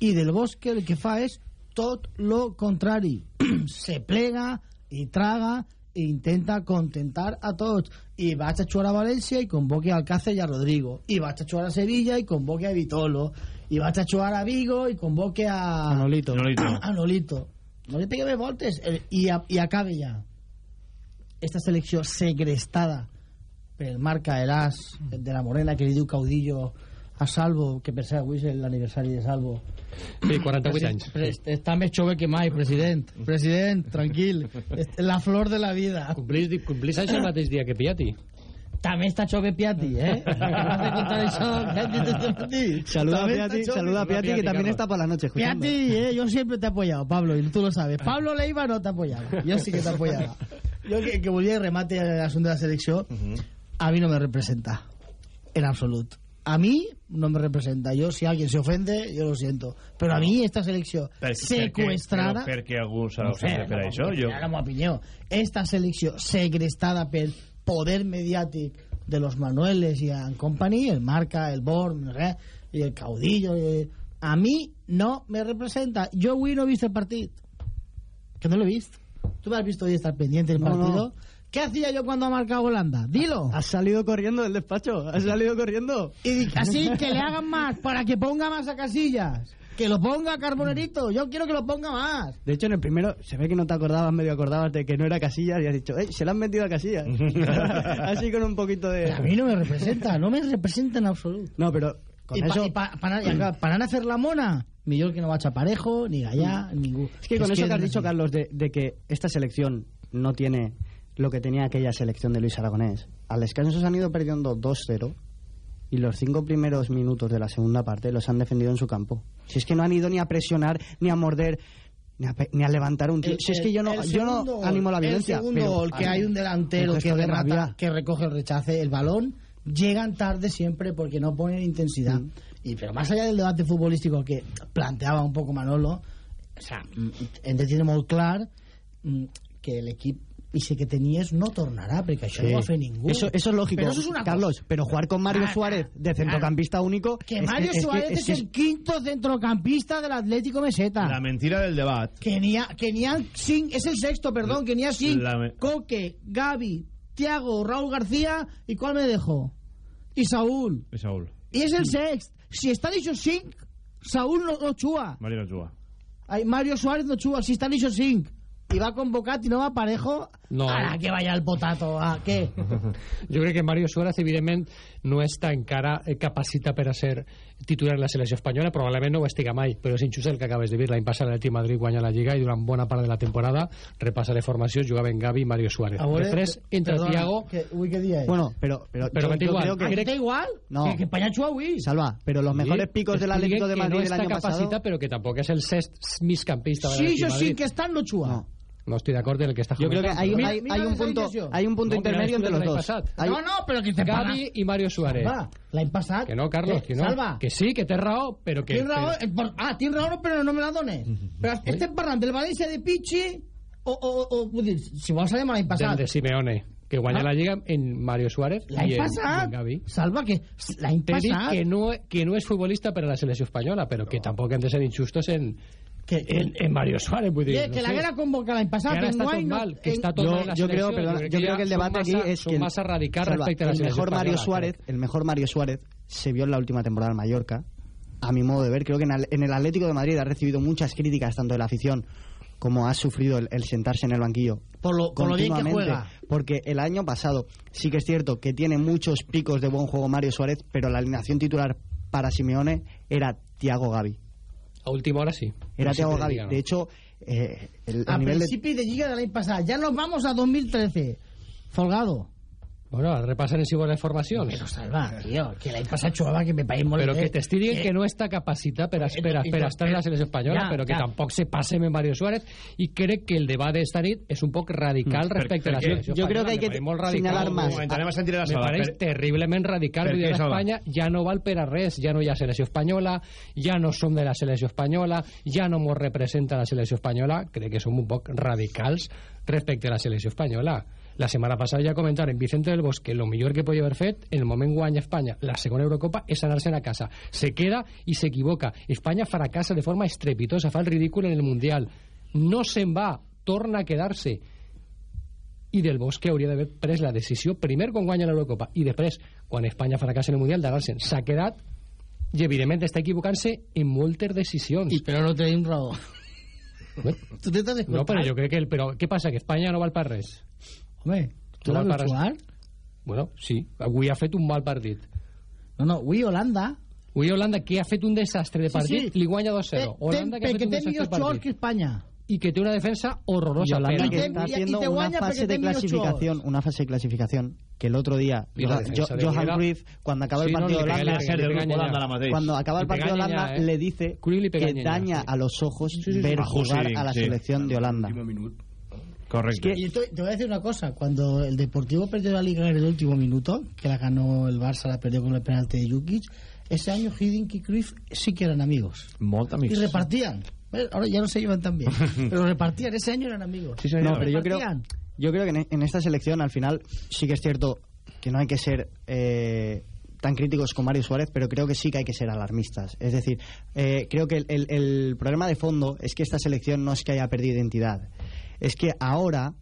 I del Bosque el que fa és tot lo contrari. Se plega i traga intenta contentar a tots. I vaig a jugar a València i convoque a Alcácer i a Rodrigo. I vaig a jugar a Sevilla i convoque a Vitolo. I vaig a jugar a Vigo i convoque a... A Nolito. Nolito. A Nolito. No li pegué voltes. I, a, I acabe ja. Esta selecció segrestada pel Marca Elas de la Morena que li diu caudillo a Salvo, que per cert avui és l'aniversari de Salvo Sí, 48 anys. Pre- Està més jove que mai, president. President, tranquil. És La flor de la vida. Complís, complís anys el mateix dia que Piatti. També està jove Piatti, eh? Acabas de contar això este matí. Saluda a Piatti, saluda a Piatti, que también está por la noche escuchando. Piatti, eh, yo siempre te he apoyado, Pablo, y tú lo sabes. Pablo Leiva no te ha apoyado. Yo sí que te he apoyado. Yo que, que volví a remate el asunto de la selección, a mí no me representa. En absoluto. A mí no me representa. Yo, si alguien se ofende, yo lo siento. Pero a mí esta selección secuestrada... Però per què algú s'ha No sé, per no, això? Jo... Ara m'ho opinió. Esta selecció segrestada pel poder mediàtic de los Manueles i en company, el Marca, el Born, res, i el Caudillo... eh, a mi no me representa. Jo avui no he vist el partit. Que no lo he vist. ¿Tú me has visto hoy estar pendiente del No, partido? no. ¿Qué hacía yo cuando ha marcado Holanda? Dilo. Has salido corriendo del despacho, has salido corriendo. Y así que le hagan más, para que ponga más a Casillas. Que lo ponga Carbonerito. Yo quiero que lo ponga más. De hecho, en el primero se ve que no te acordabas, medio acordabas de que no era Casillas y has dicho, ¡eh! Se le han metido a Casillas. Así con un poquito de. A mí no me representa, no me representa en absoluto. No, pero con pa, eso. pa, para anar a fer la mona, millor que no vaig a Parejo, ni Gallá, ningú. Es que con eso que has dicho. Carlos, de, de que esta selección no tiene lo que tenía aquella selección de Luis Aragonés. Al descanso se han ido perdiendo 2-0 y los cinco primeros minutos de la segunda parte los han defendido en su campo. Si es que no han ido ni a presionar, ni a morder, ni a, ni a levantar un tiro. El- si es que yo no, yo no animo la violencia. El segundo pero gol, que hay un delantero que de remata, que recoge el rechace, el balón, llegan tarde siempre porque no ponen intensidad. Mm. Y, pero más allá del debate futbolístico que planteaba un poco Manolo, o sea, mm, hem de tenir molt clar mm, que l'equip ese que tenies no tornarà, perquè això Sí. no ho va fer ningú. Eso, eso es lógico, Pero eso es una Carlos. cosa. Pero jugar con Mario Claro, Suárez de claro. centrocampista único. Que es Mario es Suárez es, es que el quinto centrocampista del Atlético Meseta. La mentira del debat. Que n'hi ha, que n'hi ha cinc, és el sexto, perdón, que n'hi ha cinc. Me- Coque, Gavi, Thiago, Raúl García, i qual me dejo? I Saúl. I Saúl. I és el sext. Si estan aquests cinc, Saúl no, no xua. Mario no juga. Ai, Mario Suárez no xua, si estan aquests cinc. I va convocat i no va parejo. No. Ara que vaya el potato, a què? Jo crec que Mario Suárez, evidentment, no està encara eh, capacitat per a ser titular en la selecció espanyola, probablement no ho estiga mai, però és injust el que acabes de dir. L'any passat l'Atleti de Madrid guanya la Lliga i durant bona part de la temporada repassa de formació, jugaven Gavi i Mario Suárez. A veure, Després, entre perdona, Thiago... Que, ui, què dia és? Bueno, pero, pero, Pero yo- yo igual. creo que. Ah, que te igual? No. Que, que pa allà xua avui. Salva, pero los mejores picos del Atlético de Madrid que no del año pasado. capacitat, però que tampoc és el sexт migcampista de Sí, de jo sí que estan no xua. No, no estoy de acuerdo en el que está Yo creo que hay, Mira- hay, mira hay la un punto, hay un punto No, intermedio entre los dos. Hay- No, no, però que te Gavi i Mario Suárez. Va, l'any passat... Que no, Carlos, Eh, que no. Salva. Que sí, que té raó, però que... Però- eh, por- ah, raó, però no me la dones. Però estem parlant del València de Pichi o, o, o vull dir, si vols anem a l'any del passat. de Simeone, que guanya Ah. la Lliga en Mario Suárez L'any passat, Gavi. Salva, que l'any passat... que no, que no és futbolista per a la selecció espanyola, però que tampoc hem de ser injustos en, que, en, en Mario Suárez, que, que no sé. l'haguera convocat l'any que passat, ara està tot mal, que en- està tot Yo, mal la yo creo, perdona, yo creo que el debate aquí es que radical Salva, respecte a la el mejor Mario Suárez, el mejor Mario Suárez se vio en la última temporada en Mallorca. A mi modo de ver, creo que en, el- en el Atlético de Madrid ha recibido muchas críticas tanto de la afición como ha sufrido el, el sentarse en el banquillo. Por lo, por lo bien que continuamente, juega. Porque el año pasado sí que es cierto que tiene muchos picos de buen juego Mario Suárez, pero la alineación titular para Simeone era Thiago Gavi. A última hora sí. Era Thiago Gaby. De, de, hecho, eh, el, a, a nivel principio de... de Liga del año pasado. Ya nos vamos a 2013. Folgado. Bueno, repasen si les formacions. Però salva, tio, que l'any passat jugava que me país molt Però bé. que t'estic dient que no està capacitat per, a, per, a, per a estar en la selecció espanyola, Ja, però que ja. tampoc se passe amb Mario Suárez, i crec que el debat d'esta nit és un poc radical Mm, respecte a la perquè selecció jo creo que hay que Me señalar más. Anem a sentir la Me Salva. pareix Per- terriblement radical. per què? Espanya ja no val per a res, ja no hi ha selecció espanyola, ja no som de la selecció espanyola, ja no mos representa la selecció espanyola, crec que som un poc radicals respecte a la selecció espanyola. La setmana passada ja comentaren Vicente del Bosque el millor que podia haver fet en el moment guanya Espanya la segona Eurocopa és anar-se'n a casa. Se queda i s'equivoca Espanya fracassa de forma estrepitosa fa el ridícul en el Mundial. No se'n va, torna a quedar-se. I del Bosque hauria d'haver pres la decisió primer quan guanya l'Eurocopa i després quan Espanya fracassa en el Mundial d'anar-se'n s'ha quedat i evidentment està equivocant-se en moltes decisions. I però no tenim raó. T'estàs no, però jo crec que el, però què passa? Que Espanya no val per res Home, tu per res. jugar? bueno, sí, avui ha fet un mal partit No, no, avui Holanda... Avui Holanda, que ha fet un desastre de partit, li guanya 2-0. Té- Holanda, que ha fet un té desastre de millors jugadors partit. que Espanya. I que té una defensa horrorosa. Y Holanda que está haciendo una fase de clasificación, una fase de clasificación que el otro día Y la Jo- defensa de Johan Cruyff cuando acaba Sí, el partido le de Holanda cuando acaba el Le partido de Holanda ¿eh? le dice que daña sí. a los ojos Sí, sí, sí. ver jugar a la sí. selección de Holanda Correcto. Y te, te voy a decir una cosa, cuando el Deportivo perdió la Liga en el último minuto, que la ganó el Barça, la perdió con el penalti de Jukic, ese año Hiddink y Cruyff sí que eran amigos. Molt Y amics. repartían. Ahora ya no se llevan tan bien, pero repartían, ese año eran amigos. Sí, senyor. No, pero yo creo, Repartían. yo creo que en, en esta selección al final sí que es cierto que no hay que ser eh, tan críticos con Mario Suárez, pero creo que sí que hay que ser alarmistas. Es decir, eh, creo que el, el- el problema de fondo es que esta selección no es que haya perdido identidad, es que ahora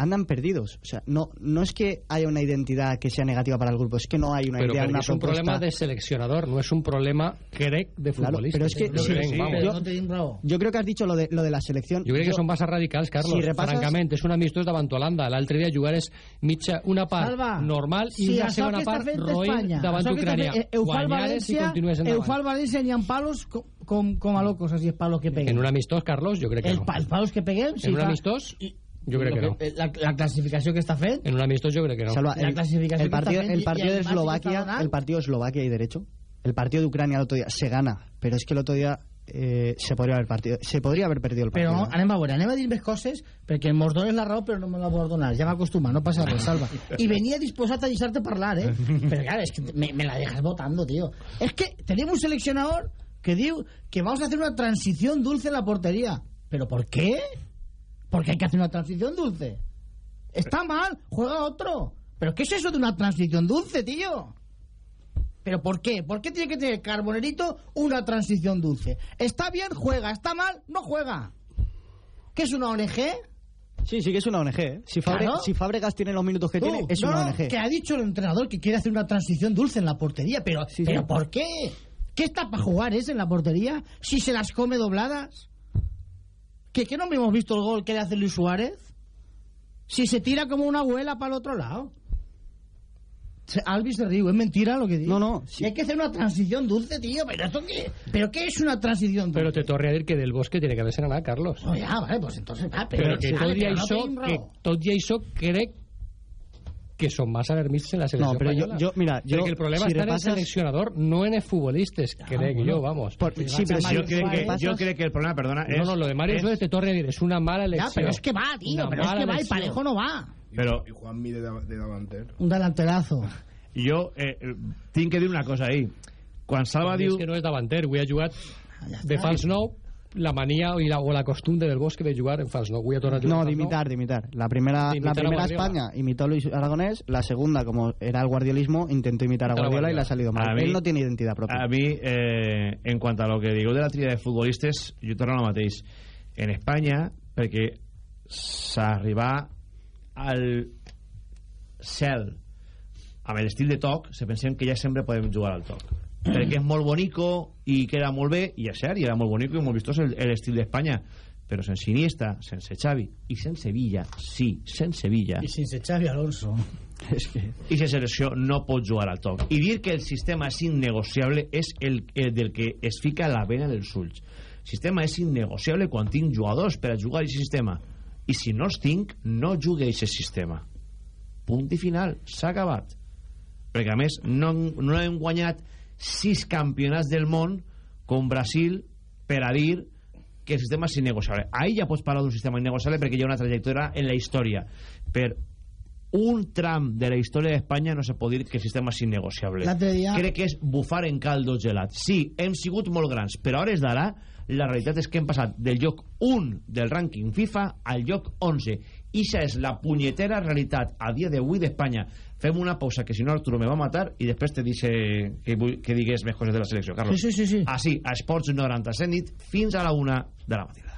andan perdidos. O sea, no, no es que haya una identidad que sea negativa para el grupo, es que no hay una Pero idea, perquè una és un problema de seleccionador, no és un problema, crec, de Claro, futbolista. pero es que Yo sí, sí. Pero no. Yo creo que has dicho lo de, lo de la selección. Jo crec que Yo- són massa radicals, Carlos. Si Francament, és un amistós davant Holanda. L'altre dia jugares mitja, una part Salva, normal i si una segona part roïn Espanya, davant està Ucrània. Guanyares i València, continues endavant. Eufal València ni en palos com, com, com a locos, así es palos que peguen. En un amistós, Carlos, jo crec que el, no. pa, els palos que peguem... En un amistós, i- jo crec que lo no. La, la que està fent... En un amistós jo crec que no. Salva, La el, clasificación el que está partido, haciendo el partido y de el que Eslovaquia, el partido de Eslovaquia y derecho. El partido de Ucrania el otro día se gana, pero es que el otro día eh, se podría haber partido, se podría haber perdido el partido. Però ¿eh? anem a veure, anem a dir més coses perquè mos dones la raó però no me la vols donar ja m'acostuma, no passa res, Salva i venia disposat a deixar-te parlar, eh però claro, es que me, me la dejas votando, tío es que tenemos un seleccionador que diu que vamos a hacer una transición dulce en la portería ¿pero por qué? porque hay que hacer una transición dulce está mal, juega otro ¿pero qué es eso de una transición dulce, tío? ¿Pero por qué? ¿Por qué tiene que tener Carbonerito una transición dulce? Está bien, juega. Está mal, no juega. ¿Qué es una ONG? Sí, sí que es una ONG. ¿eh? Si, Fabre- Claro. si Fábregas tiene los minutos que tiene, es no, una ONG. que ha dicho el entrenador que quiere hacer una transición dulce en la portería. Pero, Sí, sí. ¿pero ¿por qué? ¿Qué está para jugar ese en la portería? Si se las come dobladas. ¿Que, que no hemos visto el gol que le hace Luis Suárez? Si se tira como una abuela para el otro lado. Albi se ríe, es mentira lo que digo. No, no, sí. Hay que hacer una transición dulce, tío. ¿Pero esto qué? ¿Pero qué es una transición dulce? Però te torne a dir que del Bosque tiene que haver-se anat, Carlos. No, ya, vale, pues entonces va, Però que vale, tot i pero no que raó. tot i això crec que són massa alarmistes en la selecció No, però jo- espanyola. jo- mira, jo- Perquè el problema si està en el seleccionador, no en els futbolistes, crec bueno. jo, vamos. Por- sí, pero si Jo crec, que, repasas- jo crec que el problema, perdona, No, és... no, lo de Mario és- Suárez te dir, és una mala Ya, elecció. pero es que va, tío, Una pero es que va y elección. parejo no va. Però Y Juanmi de, de davanter. Un delanterazo. jo eh, tinc que dir una cosa ahí. Quan Salva És diu... que no és davanter, avui ha jugat Ja de fals nou, la mania i la, o la costumbre del Bosque de jugar en fals nou. Avui ha tornat a jugar No, imitar, de imitar. La primera, la a primera. España imitó a Luis Aragonés, la segunda, como era el guardiolismo, intentó imitar a a Guardiola y le ha salido A mal. mí- Él no tiene identidad propia. A mi, eh, en quant a lo que digueu de la tria de futbolistes, jo torno al mateix. En Espanya, perquè s'arribar al cel amb l'estil de toc, se pensem que ja sempre podem jugar al toc. Perquè és molt bonico i queda molt bé, i és cert, i era molt bonico i molt vistós el- l'estil d'Espanya, però sense Iniesta, sense Xavi i sense Villa, sí, sense Villa, Y sin Xavi Alonso. Es que... i sense selecció no pot jugar al toc. I dir que el sistema és innegociable és el, el del que es fica la vena dels ulls. El sistema és innegociable quan tinc jugadors per a jugar a aquest sistema. I si no els tinc, no jugue a aquest sistema. punt i final s'ha acabat perquè a més no, no hem guanyat sis campionats del món com Brasil per a dir que el sistema és innegociable. Ahí ja pots parlar d'un sistema innegociable perquè hi ha una trajectòria en la història. Per un tram de la història d'Espanya no se pot dir que el sistema és innegociable. Dia- crec que és bufar en caldo gelat sí, hem sigut molt grans però a hores d'ara la realitat és que hem passat del lloc 1 del rànquing FIFA al lloc 11 i això és la punyetera realitat a dia d'avui d'Espanya fem una pausa que si no Arturo me va a matar i després te dice que, que digues més coses de la selecció Carlos Sí, sí, sí, sí. així a Esports 97 nit fins a la una de la matinada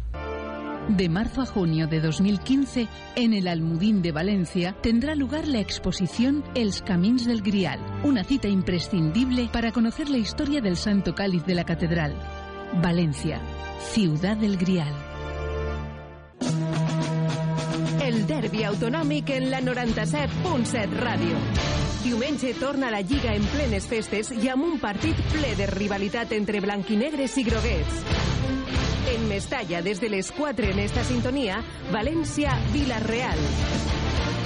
De marzo a junio de 2015, en el Almudín de Valencia, tendrá lugar la exposición Els Camins del Grial, una cita imprescindible para conocer la historia del Santo Cáliz de la Catedral. Valencia, ciudad del Grial. El derbi autonòmic en la 97.7 ràdio. Diumenge torna la Lliga en plenes festes i amb un partit ple de rivalitat entre blanquinegres i groguets. En Mestalla, des de les 4 en esta sintonia, València-Vilareal.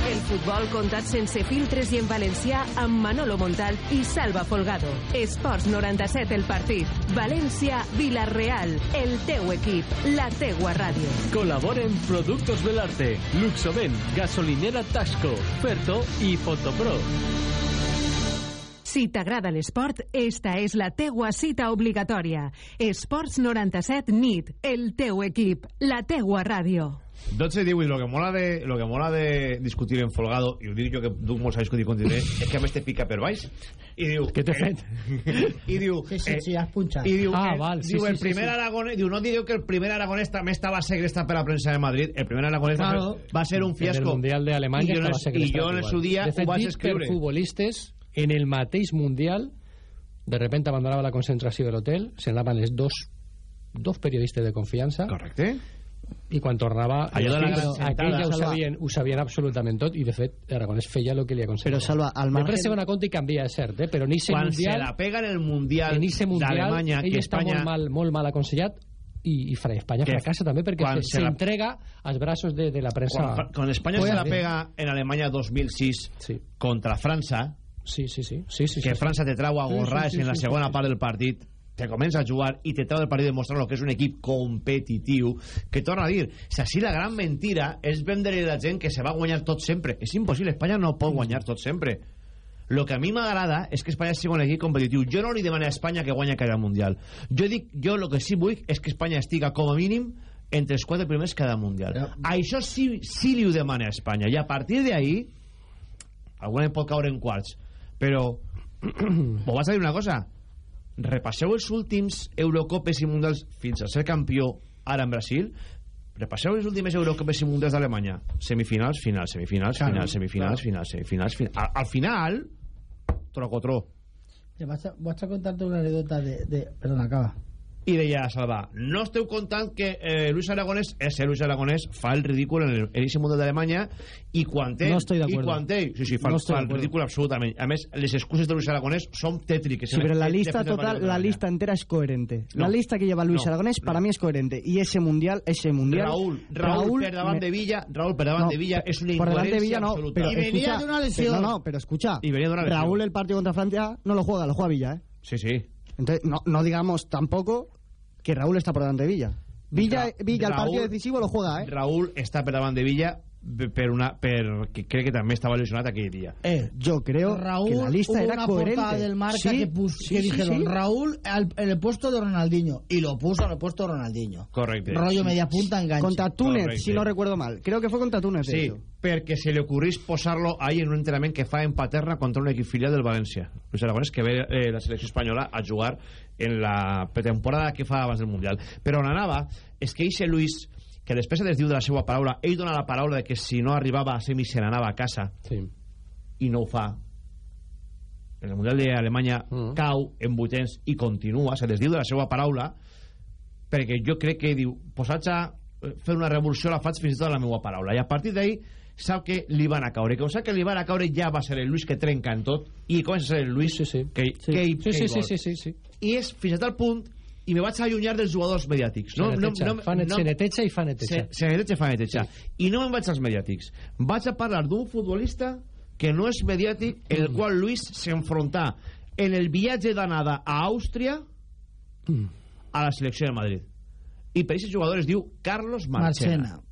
El futbol contat sense filtres i en valencià amb Manolo Montal i Salva Folgado. Esports 97 el partit. València-Vilareal. El teu equip. La teua ràdio. Colaboren Productos Belarte, Luxoven, Gasolinera Tasco, Ferto i Fotopro. Si t'agrada l'esport, esta és la teua cita obligatòria. Esports 97 NIT, el teu equip, la teua ràdio. 12 i 18, lo que mola de, lo que mola de discutir en Folgado, i ho dic jo que duc molts anys que ho continuaré, és que a més te pica per baix i diu... Què t'he eh, fet? I diu... Sí, sí, sí, has punxat. I diu, Ah, que, val, sí, diu sí, el sí, primer sí. aragonès... Diu, no direu que el primer aragonès també estava segrestat per la premsa de Madrid. El primer aragonès va, Claro. ser, va ser un En fiasco. el Mundial de Alemanya I jo, en estava segrestat I jo en el seu dia de fet, ho vaig dit escriure. per futbolistes en el mateix Mundial de repente abandonava la concentració de l'hotel se n'anaven els dos dos periodistes de confiança correcte. I quan tornava Allò de la aquells ja ho Salva. sabien, ho sabien absolutament tot i de fet Aragonès feia el que li aconsellava Però, Salva, al margen- després se van a compte i canvia, és cert eh? però en ese Quan Mundial se la pega en el Mundial en ese Mundial d'Alemanya, ell que està Espanya... molt mal, molt mal aconsellat i, i fra Espanya Que fracassa també perquè se- se la- s'entrega als braços de, de la premsa Quan, quan Espanya se la pega en Alemanya 2006 contra França, sí, sí, sí, sí, sí, que sí. França te trau a Sí, sí, gorrars sí, en la sí, segona sí, part del partit te comença a jugar i te trau del partit demostrant lo que és un equip competitiu que torna a dir, si així la gran mentira és vendre a la gent que se va guanyar tot sempre és impossible, Espanya no pot guanyar tot sempre lo que a mi m'agrada és que Espanya sigui un equip competitiu. Jo no li demano a Espanya que guanya cada mundial. Jo dic, jo lo que sí vull és que Espanya estiga com a mínim entre els quatre primers cada mundial. Això sí, sí li ho demana a Espanya. I a partir d'ahí, alguna pot caure en quarts. Però, vos vaig a dir una cosa. Repasseu els últims Eurocopes i Mundials fins a ser campió ara en Brasil. Repasseu les últimes Eurocopes i Mundials d'Alemanya. Semifinals, finals, semifinals, Claro, finals, semifinals, claro. finals, semifinals, finals. Al, al final, trocotró. Vas a, vas a contarte una anécdota de, de... Perdona, acaba. I deia Salva, no esteu contant que eh, Luis Aragonès, ese Luis Aragonès, fa el ridícul en el- en ese Mundial d'Alemanya i quan té... No estoy de i quan té, sí, sí, fa, No fa el ridícul absolutament. A més, les excuses de Luis Aragonès són tètriques. Sí, pero la lista total, la lista entera es coherente. La No. lista que lleva Luis No. Aragonés para mí es coherente. Y ese mundial, ese mundial. Raúl, Raúl, per davant me- de Villa, Raúl per davant No, de Villa és una incoherencia Villa no, absoluta. pero Y venía escucha, de una lesión. pero no, no, pero escucha. Raúl el partido contra Francia no lo juega, lo juega Villa, ¿eh? Sí, sí. Entonces no, no digamos tampoco que Raúl está por delante de Villa. Villa, Ra- Villa el Raúl- partido decisivo lo juega, ¿eh? Raúl està per davant de Villa pe- per una, per, que crec que també estava lesionat aquell dia. Eh, yo creo Raúl, que la lista era una coherente. del marca Sí, que, pus- sí, que sí, dijeron sí. Raúl al- en el puesto de Ronaldinho y lo puso en el puesto de Ronaldinho. Correcte. Rollo media punta enganche. Contra Túnez, Correcte. si no recuerdo mal. Creo que fue contra Túnez. de Sí, hecho. Perquè se li ocorrís posar-lo ahí en un entrenament que fa en Paterna contra un equip filial del València. Luis Aragonès, que ve eh, la selecció espanyola a jugar en la pretemporada que fa abans del Mundial. Però on anava és que eixe Luis, que després es diu de la seva paraula, ell dona la paraula de que si no arribava a semi se n'anava a casa, sí. i no ho fa. En el Mundial d'Alemanya mm. cau en vuitens i continua, se desdiu de la seva paraula, perquè jo crec que diu, posats a fer una revolució la faig fins i tot la meva paraula. I a partir d'ahí sap que li van a caure. Com sap que li van a caure ja va ser el Luis que trenca en tot i comença a ser el Luis sí, sí. que, sí. que, sí, que sí, sí, sí, sí, sí. I és fins a tal punt i me vaig allunyar dels jugadors mediàtics. No, no, no, fa net, no, se neteja i fa neteja. Se, se neteja i fa neteja. Sí. I no me'n vaig als mediàtics. Vaig a parlar d'un futbolista que no és mediàtic, el mm. qual Luis s'enfronta en el viatge d'anada a Àustria mm. a la selecció de Madrid. I per aquest jugador es diu Carlos Marchena. Marchena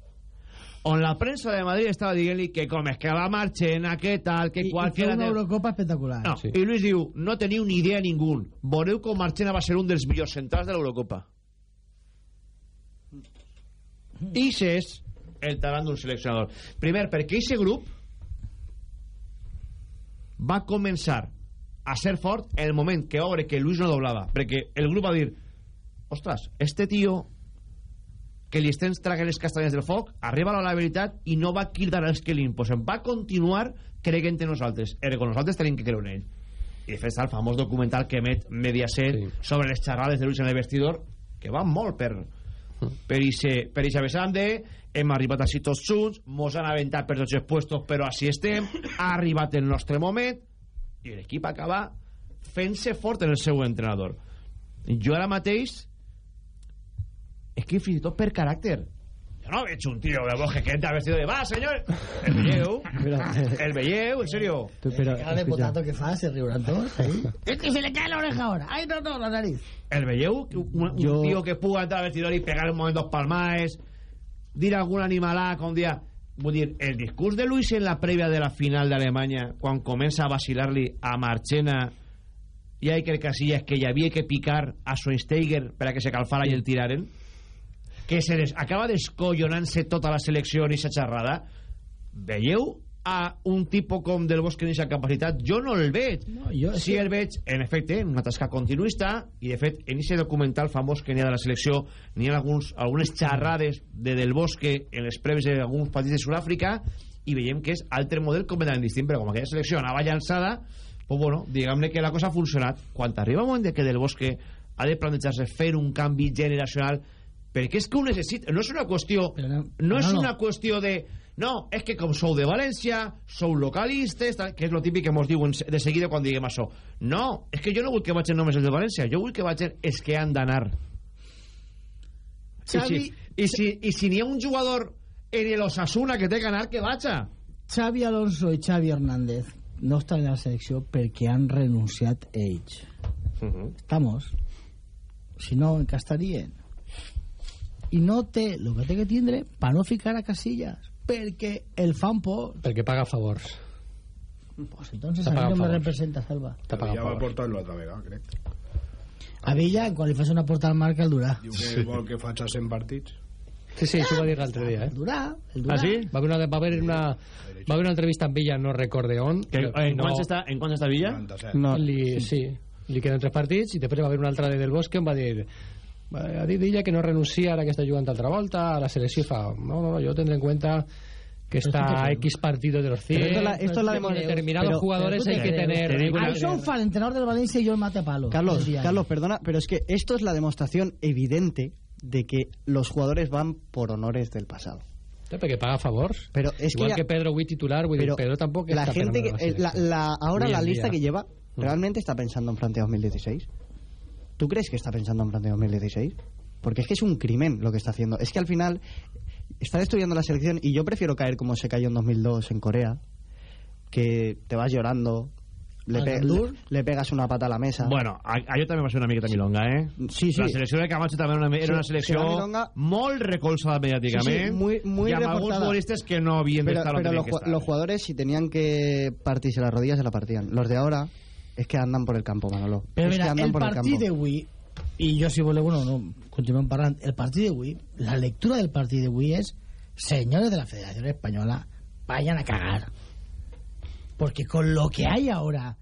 on la premsa de Madrid estava dient-li que com és que va Marchena, que tal, que I, qualsevol... I una Eurocopa espectacular. No, sí. I Luis diu, no teniu ni idea ningú. Veureu com Marchena va ser un dels millors centrals de l'Eurocopa. I és el talent d'un seleccionador. Primer, perquè aquest grup va començar a ser fort en el moment que va veure que Luis no doblava. Perquè el grup va dir, ostres, este tío que li estem traguen les castanyes del foc, arriba a la veritat i no va cridar els que li imposen. Va continuar creguent en nosaltres. Ergo, nosaltres tenim que creure en ell. I de fet el famós documental que emet Mediaset sí. sobre les xerrades de Luis en el vestidor, que va molt per per ixe, per ixe vessant de hem arribat així tots junts, mos han aventat per tots els puestos, però així estem, ha arribat el nostre moment, i l'equip acaba fent-se fort en el seu entrenador. Jo ara mateix es que tot per caràcter jo no veig un tío de voz que entra vestido de va senyor el veieu el veieu en serio. Pero, cada de potato que fa se riurán todos ahí. Es que se le cae la oreja ahora. Ay no no la nariz. El veieu un, un Yo... tío que puga entrar al vestidor y pegar un moment dos palmaes dir algun animalà com dia vull dir, el discurs de Luis en la prèvia de la final d'Alemanya quan comença a vacilar-li a Marchena i a Iker Casillas que hi havia que picar a Schweinsteiger per a que se calfara i el tiraren que se les acaba descollonant-se tota la selecció en aquesta xerrada. Veieu a un tipus com del Bosque en aquesta capacitat? Jo no el veig. No, jo sí que... el veig en efecte en una tasca continuista i de fet en aquest documental famós que n'hi ha de la selecció n'hi ha alguns, algunes xerrades de del Bosque en les preves d'alguns partits de Sud-àfrica i veiem que és altre model completament distint però com aquella selecció anava llançada pues bueno, diguem-ne que la cosa ha funcionat. Quan arriba un moment de que del Bosque ha de plantejar-se fer un canvi generacional perquè és que ho necessita no és una qüestió no, no és una qüestió de no, és que com sou de València sou localistes, que és el típic que mos diuen de seguida quan diguem això no, és que jo no vull que vagin només els de València jo vull que vagin els que han d'anar Xavi... i si, i si, i si n'hi ha un jugador en el Osasuna que té que anar, que vaja Xavi Alonso i Xavi Hernández no estan en la selecció perquè han renunciat ells. Uh -huh. estamos si no, en què estarien i no té el que té que tindre per no ficar a Casillas perquè el fan por perquè paga favors pues entonces a mí no favors. me representa Salva ja va portar l'altra vegada crec a Villa quan li fas una porta al marc el durà diu que sí. vol que faig a 100 partits Sí, sí, això va dir l'altre dia, eh? El durà, el durà. Ah, sí? Va haver una, va haver una, va haver una entrevista amb Villa, no recorde on. Que, en, no, quants està, en quants està Villa? No, li, sí, li queden tres partits i després va haver una altra de Del Bosque on va dir ha dit ella que no renuncia ara que està jugant altra volta a la selecció fa no, no, no, yo tendré en cuenta que está X partido de los 100 esto, la, esto es la de determinados pero, jugadores pero hay que tener fan entrenador del Valencia y yo el mate a palo Carlos, Carlos perdona pero es que esto es la demostración evidente de que los jugadores van por honores del pasado. Porque paga favor pero es igual que, que Pedro Wii titular pero Pedro tampoco la gente que, la, la, ahora la lista que lleva mm. realmente está pensando en Francia 2016 ¿Tú crees que está pensando en plan de 2016? Porque es que es un crimen lo que está haciendo. Es que al final está destruyendo la selección y yo prefiero caer como se cayó en 2002 en Corea, que te vas llorando, le, pe le, le, pegas una pata a la mesa. Bueno, allò també va ser una miqueta milonga, eh? Sí, sí. La selecció de Camacho també era una, era una selecció sí, milonga... molt recolzada mediàticament. Sí, sí, muy, muy y amb alguns futbolistas que no havien d'estar Pero los, los jugadores, si tenían que partirse las rodillas, se la partían. Los de ahora es que andan por el campo, Manolo. Però es mira, que andan el por el d'avui, i jo si voleu, bueno, no, continuem parlant, el partit d'avui, la lectura del partit d'avui és, senyores de la Federació Espanyola, vayan a cagar. Porque con lo que hay ahora,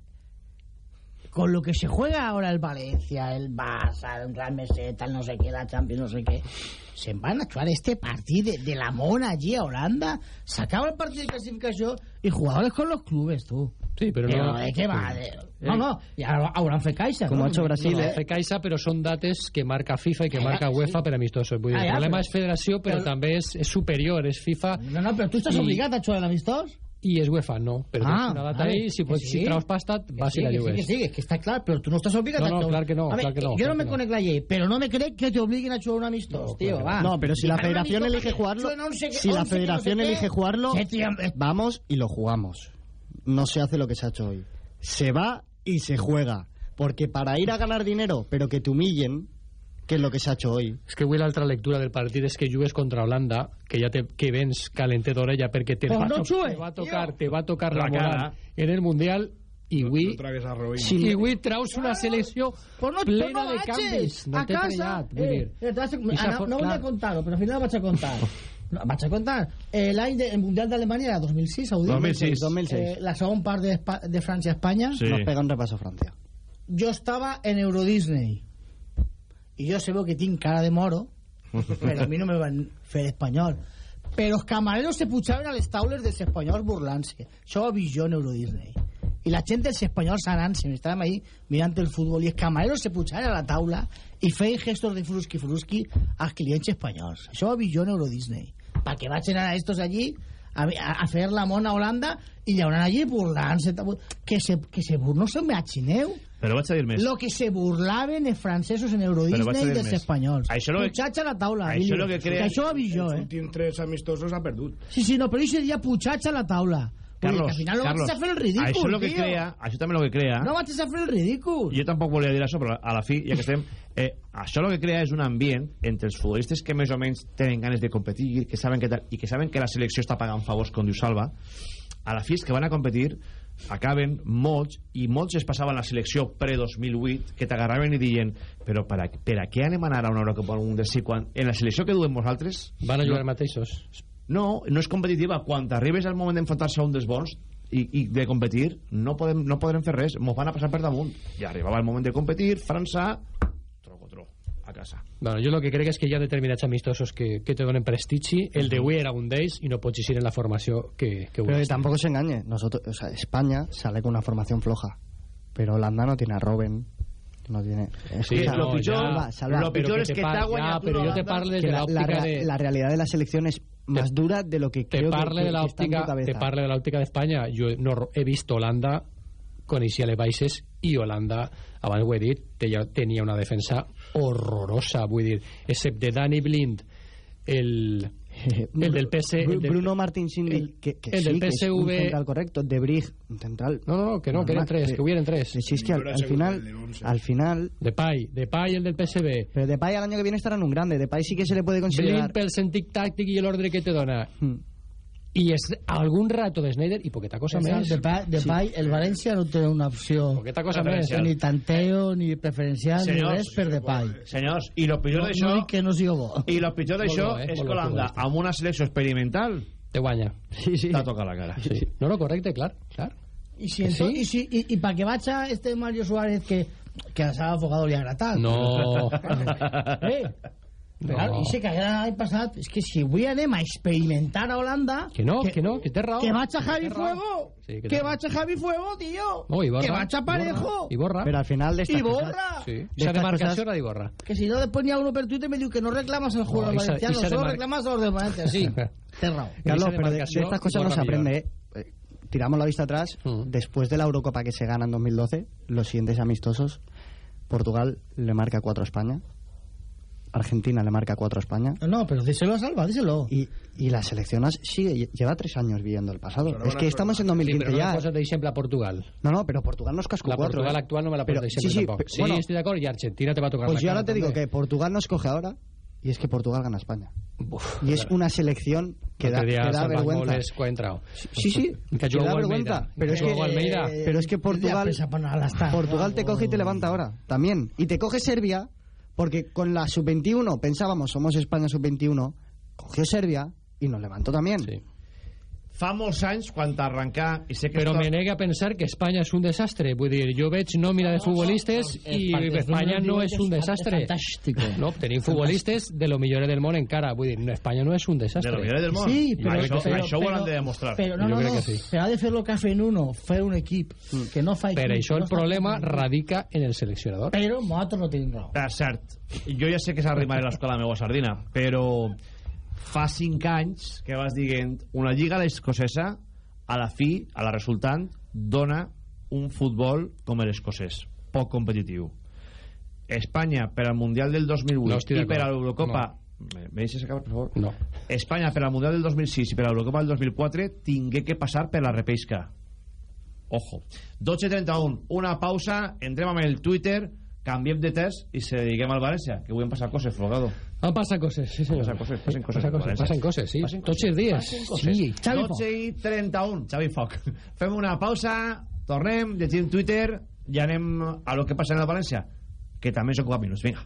con lo que se juega ahora el Valencia, el Barça, el Real Meseta, el no sé qué, la Champions, no sé qué, se van a actuar este partido de, de la mona allí a Holanda, se acaba el partido de clasificación y jugadores con los clubes, tú. Sí, pero, Però no... de què va? De... No, no, i ara hauran fet caixa. Com no? ha hecho Brasil, No, eh? fer caixa, però són dates que marca FIFA i que Ah, marca sí. UEFA per amistosos. Vull dir, Ah, el ja, problema però- és federació, però, però- també és, és superior, és FIFA No, no, però tu estàs I- obligat a jugar a l'amistós? i és UEFA, no. Però Ah, tens una data ahí, si, que pots, sí. si traus pasta, vas sí, i la que jugues. Sí, que sí, que està clar, però tu no estàs obligat No, a no, clar que no, a clar que no, jo no me que no. conec la llei, però no me crec que te obliguin a jugar un amistós, tío, va. No, pero si la federación elige que jugarlo, si la que no federación qué, elige jugarlo, ¿qué, vamos y lo jugamos. No se hace lo que se ha hecho hoy. Se va y se juega. Porque para ir a ganar dinero, pero que te humillen, que es lo que se ha hecho hoy. És que avui l'altra lectura del partit és que jugues contra Holanda, que ja te, que vens calentet d'orella perquè te, Pues va, no to xues, te va tocar, tío. te va tocar La la cara. en el Mundial i avui, No sí. i avui traus una selecció Pues no, plena no de canvis. No a t'he casa. prenyat, vull Eh, dir. eh, ah, no, no volia contar-ho, però al final ho vaig a contar. Vaig a contar. Eh, L'any del Mundial d'Alemanya era 2006, ho dic? 2006. 2006. Eh, la segon part de, de França a Espanya. Sí. Nos pega un repaso a Francia. Jo estava en Eurodisney. I jo sabeu que tinc cara de moro, però a mi no me van fer espanyol. Però els camareros se pujaven a les taules dels espanyols burlant-se. Això ho he vist jo en Eurodisney. I la gent dels espanyols anant-se, estàvem ahí mirant el futbol, i els camareros se pujaven a la taula i feien gestos de frusqui-frusqui als clients espanyols. Això ho he vist jo en Eurodisney. Pa que vaig anar a estos allí a, a, a fer la mona a Holanda i llauran allí burlant-se. Que se, que se bur... no se imagineu Però vaig a dir més. lo que se burlaven els francesos en Eurodisney dir dels espanyols. Això lo que- a la taula. Això lo que crea- Que això ho vist jo, Els eh? últims tres amistosos ha perdut. Sí, sí, no, però ese dia puigats a la taula. Carlos, al final no Carlos, vaig a fer el ridícul, això lo que tio. crea, això també el que crea. No vaig a fer el ridícul. Jo tampoc volia dir això, però a la fi, ja que estem, eh, això el que crea és un ambient entre els futbolistes que més o menys tenen ganes de competir que saben que tal, i que saben que la selecció està pagant favors, com diu Salva, a la fi que van a competir acaben molts, i molts es passaven la selecció pre-2008, que t'agarraven i diuen però per a, per a què anem a anar a una Eurocopa un de si quan en la selecció que duem nosaltres Van a jugar no, mateixos. no, no és competitiva. Quan t'arribes al moment d'enfrontar-se a un dels bons i, i de competir no, podem, no podrem fer res, mos van a passar per damunt. I arribava el moment de competir, França a casa Bueno, jo el que crec és que hi ha determinats amistosos que, que te donen prestigi. El d'avui era un d'ells i no pots eixir en la formació que, que Pero que tampoco se engañe. Nosotros, o sea, España sale con una formación floja. Pero Holanda no tiene a Robben. No tiene. es Sí, que- no, Salva, ya. Salva, Salva. Lo pitjor te que ya, guanyat pero una yo te parle de la, la la de... la realidad de la selección es más dura de lo que te creo que- parle que, de la que está en tu óptica te parle de la óptica d'Espanya jo no, he vist Holanda coneixia les baixes i Holanda abans ho he dit tenia una defensa horrorosa vull dir, excepte Dani Blind el, el del PS el del, Bruno Martín Sindri, el- que, que el sí, del que es un PSV central correcto. De Brig, un central. no, no, no, que no, que eren normal. tres, que hubieran tres Sí, es que al, al final, al final, Depay, Depay el del PSV pero Depay al año que viene estará en un grande. Depay sí que se le puede Blind considerar. pel sentit tàctic i l'ordre que te dona Hmm. I és algun rato de Snyder i poqueta cosa més De, pa, de pa, el València no té una opció poqueta cosa més Preferencial. ni tanteo, ni preferencial, ni Senyors, res per de pa. senyors, i lo pitjor No, d'això no que no bo. i lo pitjor d'això eh? és que Holanda amb una selecció experimental te guanya Sí, sí. t'ha tocat la cara sí. no, no, correcte, clar, clar. I, si Sí? i, si, i, i pa que vaig a este Mario Suárez que, que a Sala Fogado li ha agradat. No. Eh, però No. i que l'any passat, és que si avui anem a experimentar a Holanda... Que no, que no, que té raó. Que vaig a Javi Que. Fuego. Sí, que que vaig a Javi Fuego, tío. No, Iborra, que vaig a Parejo. I borra. Pero al final de estas I cosas- borra. Sí. De Esa demarcació era d'Iborra. Que si no, después ni a uno per Twitter me diu que no reclamas al jugador No, valenciano, solo demar- reclamas a los de Valencia. Sí, té raó. Carlos, Esa pero de, de demarcación, estas cosas no borra se millón. aprende, ¿eh? Eh, Tiramos la vista atrás. Mm. Después de la Eurocopa que se gana en 2012, los siguientes amistosos, Portugal le marca 4 a España, Argentina le marca 4 a España, No, no, pero díselo a Salva, díselo. y, y la selección sigue, lleva 3 años viviendo el pasado. Pero Es que estamos en 2015 sí, però no ya. me d'exemple a Portugal. No, no, pero Portugal nos cascó La 4. Portugal actual no me la Pero- sí, sí, tampoc. pe- Sí, bueno, estoy de acord, i Argentina te va a tocar Pues la yo ahora te digo que Portugal nos coge ahora y es que Portugal gana a España. Uf, Y es una selección que da, que da vergüenza. Sí, sí, Que que da vergüenza. Pero es Que eh, pero es que Portugal, Portugal te coge y te levanta ahora, también. Y te coge Serbia, porque con la sub-21 pensábamos, somos España sub-21, cogió Serbia y nos levantó también. Sí. Fa molts anys, quan t'arrencar... I sé que Però esto- me nega a pensar que Espanya és un desastre. Vull dir, jo veig nòmina de futbolistes i Espanya no és un desastre. No, tenim futbolistes de lo millor del món encara. Vull dir, Espanya no és un desastre. De lo millor del món. Sí, però, això, però, això ho però, hauran de demostrar. Però no, no, no, que sí. però ha de fer el que ha fet uno, fer un equip, que no fa equip. Per això no el està problema radica en el seleccionador. Però nosaltres no tenim raó. És cert. Jo ja sé que s'arribaré a l'escola la meva sardina, però fa cinc anys que vas dient una lliga a l'escocesa a la fi, a la resultant, dona un futbol com l'escocès, poc competitiu. Espanya per al Mundial del 2008 No i per a l'Eurocopa... Me, me deixes acabar, per favor? No. Espanya per al Mundial del 2006 i per a l'Eurocopa del 2004 tingué que passar per la repesca. Ojo. 12.31, una pausa, entrem amb el Twitter, canviem de test i se dediquem al València, que avui han passat coses, Flogado. Han passat coses, sí senyor. Passen coses, passen coses. Passen coses, passen coses, sí. Passen Tots els dies. Coses. Sí, Xavi 12 i 31, Xavi Foc. Fem una pausa, tornem, llegim Twitter i anem a lo que passa en el València, que també s'ocupa minuts. Vinga.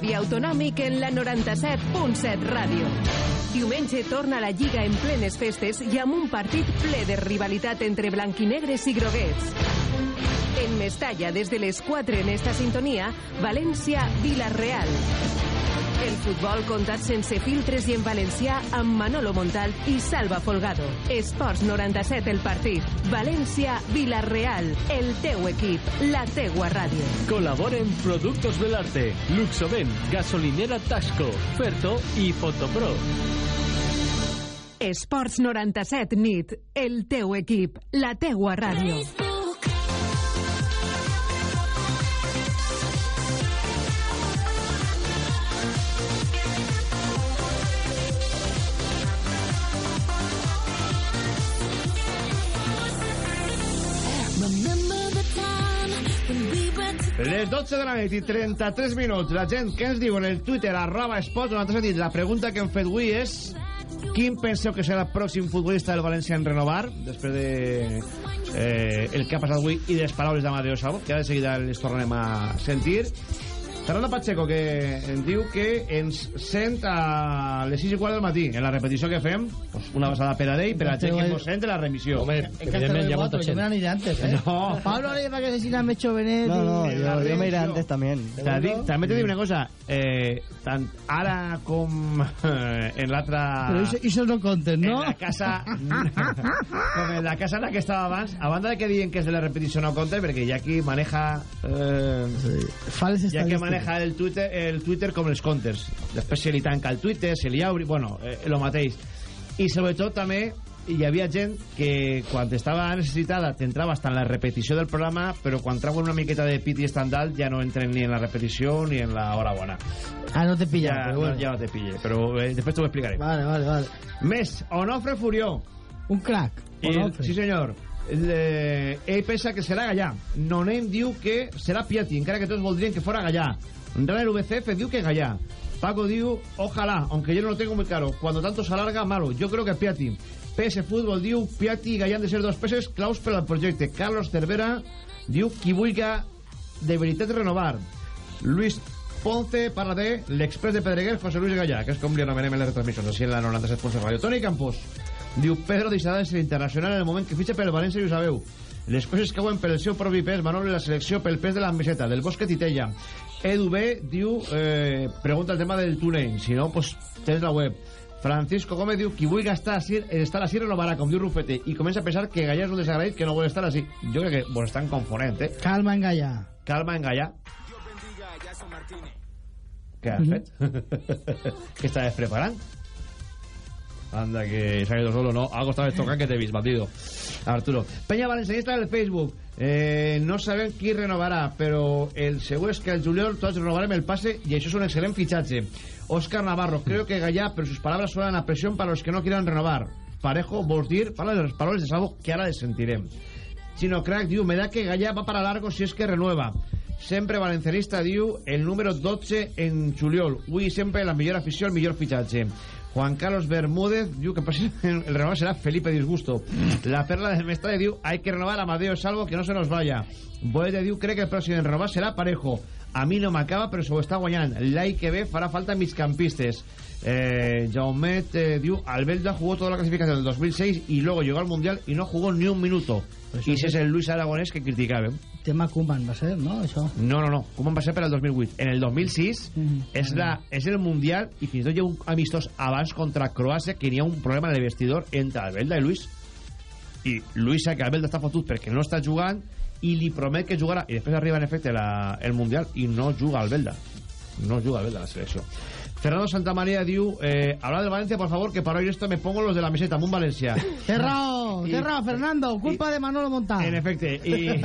Derbi autonòmic en la 97.7 ràdio. Diumenge torna la Lliga en plenes festes i amb un partit ple de rivalitat entre blanquinegres i groguets. En Mestalla, des de les 4 en esta sintonia, València-Vilareal. El futbol contat sense filtres i en valencià amb Manolo Montal i Salva Folgado. Esports 97 el partit. València-Vilareal. El teu equip. La teua ràdio. Colaboren Productos Belarte, Luxoven, Gasolinera Tasco, Ferto y Fotopro. Esports 97 nit. El teu equip. La teua ràdio. Les 12 de la nit i 33 minuts. La gent que ens diu en el Twitter, arroba esports, hem dit, la pregunta que hem fet avui és quin penseu que serà el pròxim futbolista del València en renovar, després de eh, el que ha passat avui i de les paraules d'Amadeo Salvo, que ara de seguida les tornarem a sentir. Fernando Pacheco, que em diu que ens sent a les 6 i quart del matí, en la repetició que fem, pues una basada per a ell, per a gent que ens sent la remissió. Home, En Castelló de Guato, yo me la iré antes, ¿eh? No. Pablo Leiva que se me hecho venir. No, no, yo, yo me iré antes también. També t'he dit una cosa, eh, tant ara com eh, en l'altra... Pero eso, eso no conten, ¿no? En la casa... com en la casa en la que estava abans, a banda de que diuen que és de la repetició no compte, perquè ja qui maneja... Eh, Fales ja que estadísticas. Maneja el Twitter, el Twitter com els comptes. Després se li tanca el Twitter, se li obri... Bueno, eh, lo mateix. I sobretot també hi havia gent que quan estava necessitada t'entrava hasta en la repetició del programa però quan trauen una miqueta de pit i estandal ja no entren ni en la repetició ni en la hora bona Ah, no te pilla. ja, pero no, bueno. ja no te pille però eh, després t'ho explicaré Vale, vale, vale. més, Onofre Furió Un crack. el, Onofre. sí senyor el, eh, pensa que serà Gallà. Nonem diu que serà Piatti encara que tots voldrien que fora Gallà. Runner VCF diu que Gallà. Paco diu, ojalá, aunque yo no lo tengo muy claro. Cuando tanto se alarga, malo, yo creo que Piatti. PS Fútbol diu, Piatti i Gallà han de ser dos peces claus per al projecte. Carlos Cervera diu, qui vulga de veritat renovar. Luis Ponce parla de l'express de Pedreguer José Luis Gallà, que és com li anomenem en les retransmissions així en la 97.7 Ràdio Toni Campos diu Pedro deixarà de ser internacional en el moment que fitxa pel València i ho sabeu les coses cauen per el seu propi pes Manolo i la selecció pel pes de la meseta del Bosque Titella Edu B diu eh, pregunta el tema del túnel si no pues tens la web Francisco Gómez diu qui vulgui estar així, estar així renovarà com diu Rufete i comença a pensar que Gallà és un desagraït que no vol estar així jo crec que vos estan confonent eh? Calma en Gallà. calma en Gallà què has Mhm. fet? què estaves preparant? Anda, que se ha ido solo, ¿no? Algo estaba tocando que te vis, batido. Arturo. Peña Valencianista del Facebook. Eh, no saben qui renovarà, però el segur és que el juliol tots renovarem el passe i això és un excel·lent fitxatge. Òscar Navarro, creo que Gallá, pero sus palabras suenan a presión para los que no quieran renovar. Parejo, vols dir, parla de les paraules de Salvo, que ara les sentirem. Chino Crack diu, me da que Gallá va para largo si es que renueva. Sempre valencianista diu, el número 12 en juliol. Avui sempre la millor afició, el millor fitxatge. Juan Carlos Bermúdez diu que el renovar será Felipe Disgusto. La perla del Mestalla diu, hay que renovar a Amadeo Salvo que no se nos vaya. Boete diu, cree que el próximo en renovar será Parejo. A mi no m'acaba, però s'ho està guanyant. L'any que ve farà falta migcampistes. Eh, Jaumet eh, diu, Albelda jugó toda la clasificación del 2006 y luego llegó al Mundial y no jugó ni un minuto. Pues I ese és el Luis Aragonés que criticàvem. Tema Koeman va ser, no? Això. No, no, no. Com va ser per al 2008? En el 2006 Mm. és, la, és el Mundial i fins i tot hi ha un amistós abans contra Croàcia que n'hi ha un problema en el vestidor entre Albelda i Luis. I Luis que Albelda està fotut perquè no està jugant i li promet que jugarà i després arriba en efecte la, el Mundial i no juga Albelda. No juga Albelda a la selecció. Fernando Santamaría diu eh, habla del Valencia, por favor, que para oír esto me pongo los de la meseta, Mun Valencia. Cerrado, Y- cerrado, Fernando, culpa de Manolo Montán. En efecte, i, i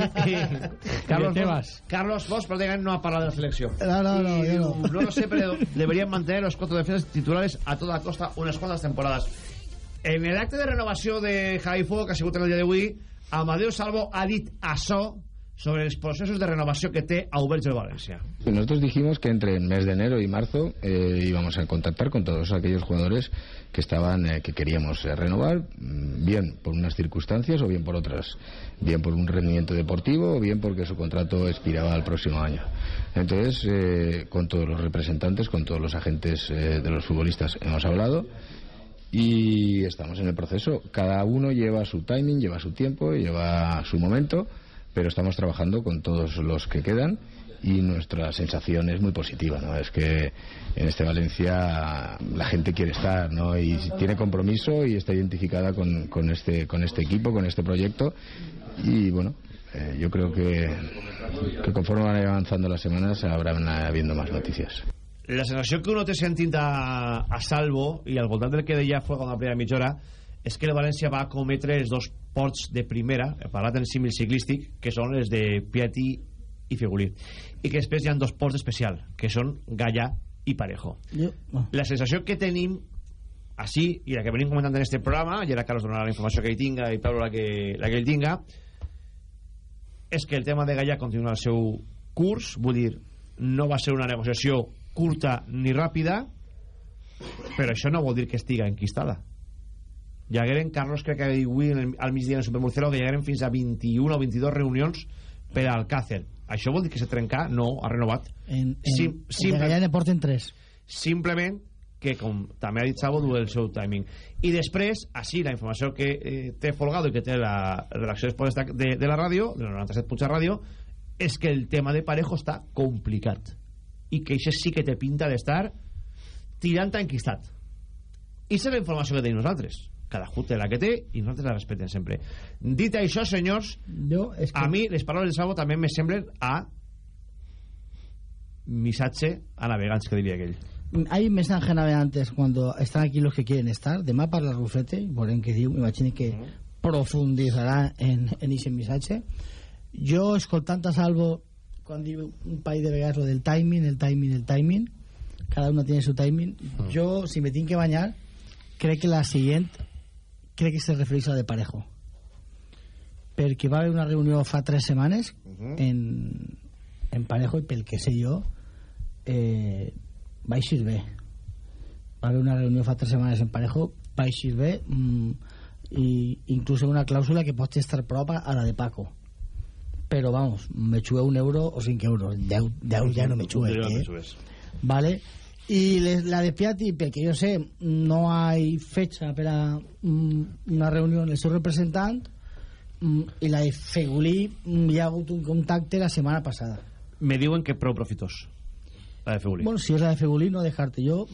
Carlos, vas. Carlos prácticamente no ha parado de la selección. No, no, no, Y, no. no lo sé, pero deberían mantener los cuatro defensas titulares a toda costa unas cuantas temporadas. En el acte de renovació de Javi Fuego, que ha sigut en el dia d'avui, Amadeu Salvo ha dit sobre els processos de renovació que té a Uberge. Y Nosotros dijimos que entre el mes de enero y marzo eh, íbamos a contactar con todos aquellos jugadores que estaban eh, que queríamos eh, renovar, mm, bien por unas circunstancias o bien por otras, bien por un rendimiento deportivo o bien porque su contrato expiraba el próximo año. Entonces, eh, con todos los representantes, con todos los agentes de los futbolistas hemos hablado y estamos en el proceso. Cada uno lleva su timing, lleva su tiempo, lleva su momento, pero estamos trabajando con todos los que quedan y nuestra sensación es muy positiva, ¿no? Es que en este Valencia la gente quiere estar, ¿no? Y tiene compromiso y está identificada con, con este con este equipo, con este proyecto y bueno, eh, yo creo que, que conforme van avanzando las semanas habrán habiendo más noticias. La sensació que uno té sentint a, a Salvo i al voltant del que deia Fuego en la primera mitja hora és que el València va cometre els dos ports de primera, he parlat en símil ciclístic, que són els de Piatti i Figulí. I que després hi ha dos ports d'especial, que són Gallà i Parejo. Jo. La sensació que tenim així, i la que venim comentant en este programa, i ara Carlos donarà la informació que ell tinga i Pablo la que, la que ell tinga, és que el tema de Gallà continua el seu curs, vull dir, no va ser una negociació curta ni ràpida, però això no vol dir que estiga enquistada. Hi hagueren, Carlos crec que avui al migdia en el Supermurciélago que hi hagueren fins a 21 o 22 reunions per al Alcácer. Això vol dir que se trencar? No, ha renovat. En, en, Sim- en de porten tres. simplement que com també ha dit Sabo du el seu timing i després, així la informació que eh, té Folgado i que té la redacció de, de, de la ràdio de la 97 Puig Ràdio és que el tema de Parejo està complicat i que això sí que té pinta d'estar tirant enquistat i és la informació que tenim nosaltres cada té la que té i nosaltres la respectem sempre dit això senyors jo, és que... a mi les paraules de Sabo també me semblen a missatge a navegants que diria aquell Hay mensaje navegantes cuando están aquí los que quieren estar. Demà parla Rufete, volem que diu, m'imagino que profunditzarà en, en ese missatge. Jo, escoltant a Salvo, quan diu un país de vegades lo del timing, el timing, el timing, cada uno tiene su timing. Jo, si me tinc que bañar, crec que la siguiente, crec que se refereix a la de Parejo. Perquè va haver una reunió fa tres setmanes en, en Parejo i pel que sé jo eh, va eixir bé. Va haver una reunió fa tres setmanes en Parejo va eixir bé mm, i inclús una clàusula que pot estar prop a la de Paco però vamos, me xué un euro o cinc euros, deu, deu ja no me no me eh? ¿vale? Y les- la de Piatti, porque yo sé, no hay fecha para mm, una reunión del seu representant mm, i la de Fegulí mm, hi ha hagut un contacte la setmana passada. me diuen que prou profitós la de Fegulí Bueno, si és la de Fegulí, no dejarte. Jo,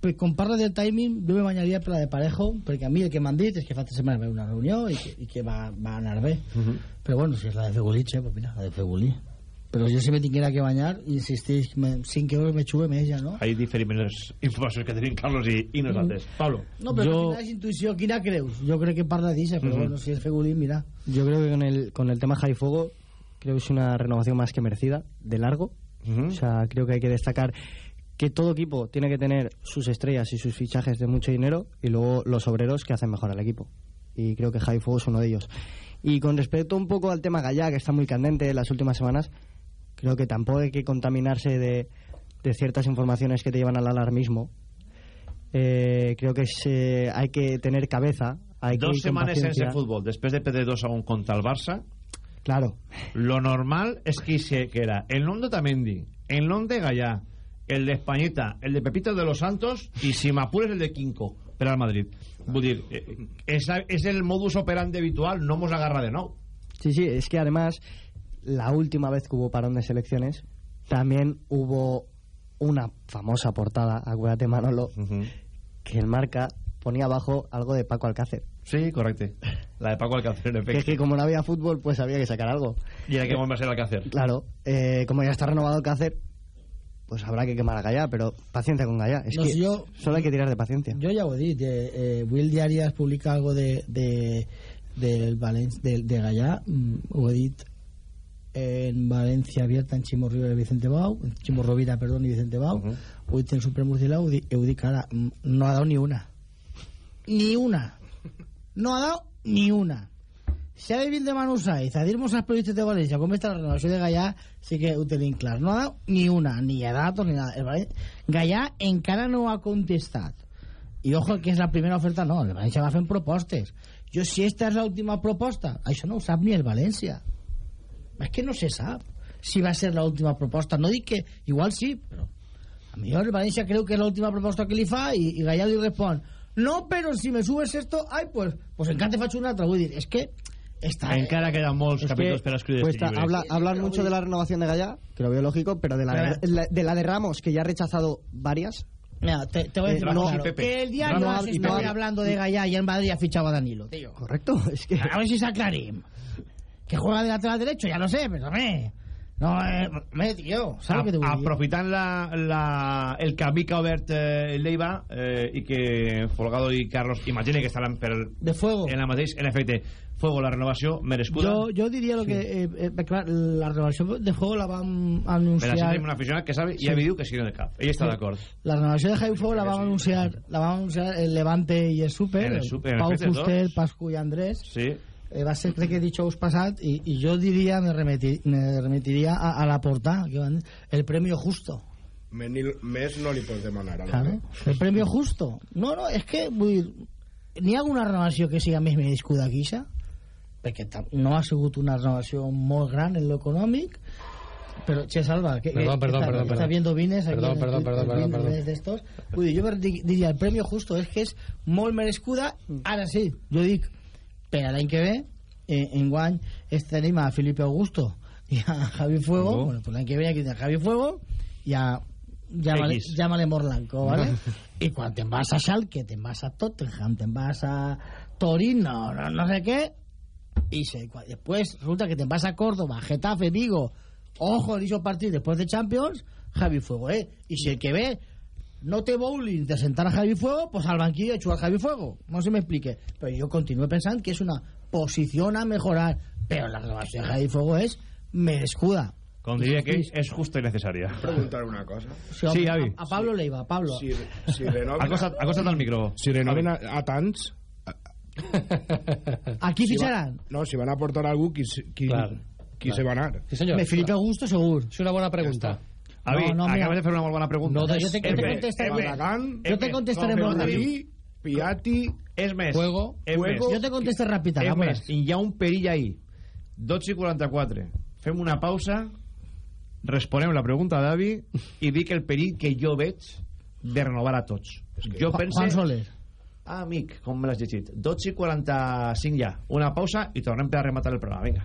pues, com parla del timing, jo me bañaria per la de Parejo, perquè a mi el que m'han dit és que fa tres setmanes va una reunió i que, i que va, va anar bé. Mhm. Però bueno, si és la de Fegulí, che, pues mira, la de Fegulí. però jo si me tinguera que banyar insistís, 5 euros me xuve més ja, no? Hay diferents informacions que tenim Carlos i, i nosaltres. Mm. Pablo. No, però Jo- és intuïció, quina creus? Jo crec que parla d'això, però bueno, si és fegulín, mira. Yo creo que con el, con el tema Javi Fuego, creo que es una renovación más que merecida, de largo. O sea, creo que hay que destacar que todo equipo tiene que tener sus estrellas y sus fichajes de mucho dinero y luego los obreros que hacen mejor al equipo. Y creo que Javi Fuego es uno de ellos. Y con respecto un poco al tema Gallá, que está muy candente en las últimas semanas, creo que tampoco hay que contaminarse de, de ciertas informaciones que te llevan al alarmismo. Eh, creo que es, eh, hay que tener cabeza. Hay Dos setmanes sense paciencia. futbol, després de perder 2 a 1 contra el Barça, Claro. lo normal es que se que era el nom de Tamendi, el nom de Gallà, el de Españita, el de Pepito de los Santos y si m'apures el de Quinco per al Madrid. Vull dir, eh, és, és el modus operandi habitual, no mos agarra de nou. Sí, sí, es que además la última vez que hubo parón de selecciones también hubo una famosa portada, acuérdate Manolo, que el marca ponía abajo algo de Paco Alcácer. Sí, correcte. La de Paco Alcácer, en Que es que como no había fútbol, pues había que sacar algo. I era que va a ser Alcácer. Claro, eh, como ya está renovado Alcácer, pues habrá que quemar a Gallá, pero paciencia con Gallá. Es No, que si yo- solo hay que tirar de paciencia. Ja ho he dit, eh, eh, avui el diari es publica algo de, de, del València, de, de Gallà, mm, ho he dit en València abierta en Chimo Rivera y Vicente Bau, en Chimo Rovira, perdón, y Vicente Bau, ho he dit en Supremo Murciélago, ho, di- ho dic ara, mm, no ha dado ni una. Ni una. No ha dado ni una. Si ha de vir de Manu Saiz a dir-nos als periodistes de València com està la renovació de Gallà, sí que ho tenim clar. No ha dado ni una, ni datos ni nada. Gallà encara no ha contestat. I ojo que és la primera oferta, no, el València va fent propostes. Jo, si esta és l'última proposta, això no ho sap ni el València. És que no se sap si va ser l'última proposta. No dic que, igual sí, però a millor el València creu que és l'última proposta que li fa i, i Gallardo li respon no, però si me subes esto, ay, pues, pues encara te faig una altra. Vull dir, és que està... Encara queden molts Es capítols que per escriure cuesta este llibre. habla- hablar mucho de la renovación de Gallá, que lo veo lógico, pero de la, de, la- de la de Ramos, que ya ha rechazado varias. Mira, te, te voy a Eh, decir y claro. Que el y está Pepe. hablando de Gallá y el Madrid ha fichado a Danilo, tío. Correcto, es que... A ver si se aclarim. Que juega de lateral derecho, ya lo sé, pero me... No, eh, me, tío, ¿sabes qué te voy a aprofitant la, la, el camí que ha obert eh, l'Eiva eh, i que Folgado i Carlos imagine que estaran per, de fuego. en la mateix en efecte, Fuego la renovació merescuda Yo, yo diría lo que... Eh, eh, clar, la renovación de juego la van a me la anunciar... tenim un aficionat que sabe i Sí. diu que sí en el cap ell està Sí. d'acord La renovación de Javi Fuego la van a anunciar, la van a anunciar el Levante y el Super, el Super, en Pau Fuster. Pascu y Andrés. sí Eh, va ser, crec que dijous passat, i, i jo diria, me, remeti, me remetiria a, a la portada, que van, el premio justo. Més, ni, més no li pots demanar. Claro, el premio justo. No, no, és que, vull dir, n'hi ha alguna renovació que siga més merescuda que això? Perquè no ha sigut una renovació molt gran en lo econòmic, però, che, Salva, que, Perdón, que perdón, está, perdón, está viendo vines aquí Perdón, en el perdón, Twitter, perdón, vines perdón, perdón. d'estos. Vull dir, jo di- diria, el premio justo és que és molt merescuda, ara sí, jo dic, per a l'any que ve, eh, en guany, tenim a Felipe Augusto i a Javi Fuego, Oh. bueno, pues l'any que ve aquí a Javi Fuego i a llámale, llámale Morlanco, ¿vale? y cuando te vas a Schalke, te vas a Tottenham, te vas a Torino, no, no sé qué, y se, después resulta que te vas a Córdoba, Getafe, Vigo, ojo, en esos partidos después de Champions, Javi Fuego, ¿eh? Y si el que ve no té bowling de sentar a Javi Fuego, pues al banquillo de jugar Javi Fuego. No se me explique. Pero yo continuo pensando que es una posición a mejorar. Pero la renovación de Javi Fuego es merescuda. com diria que és justa i necessària preguntar una cosa. Sí, home, Sí, Avi. A, a Pablo Leiva, Pablo. Si, si renoven... acosta't, acosta't al micro Si renoven a, a tants... Aquí si va- no, si van a aportar algú, qui, se- qui, Clar, qui clar. se va anar? Sí, senyor. Me Felipe Augusto, seguro. És una bona pregunta. Avi, No, no, acabes de fer una molt bona pregunta No, No, yo te, yo te contestaré. Barragán, Yo te contestaré molt ràpid. Piatti, és més Fuego. és més, Yo te contesto rápido. és vamos. més hi ha un perill ahí 12 i 44 fem una pausa responem la pregunta d'Avi i dic el perill que jo veig de renovar a tots jo Juan- pense Juan Soler. Ah, amic, com me l'has llegit 12 i 45 ja, una pausa i tornem per a rematar el programa, vinga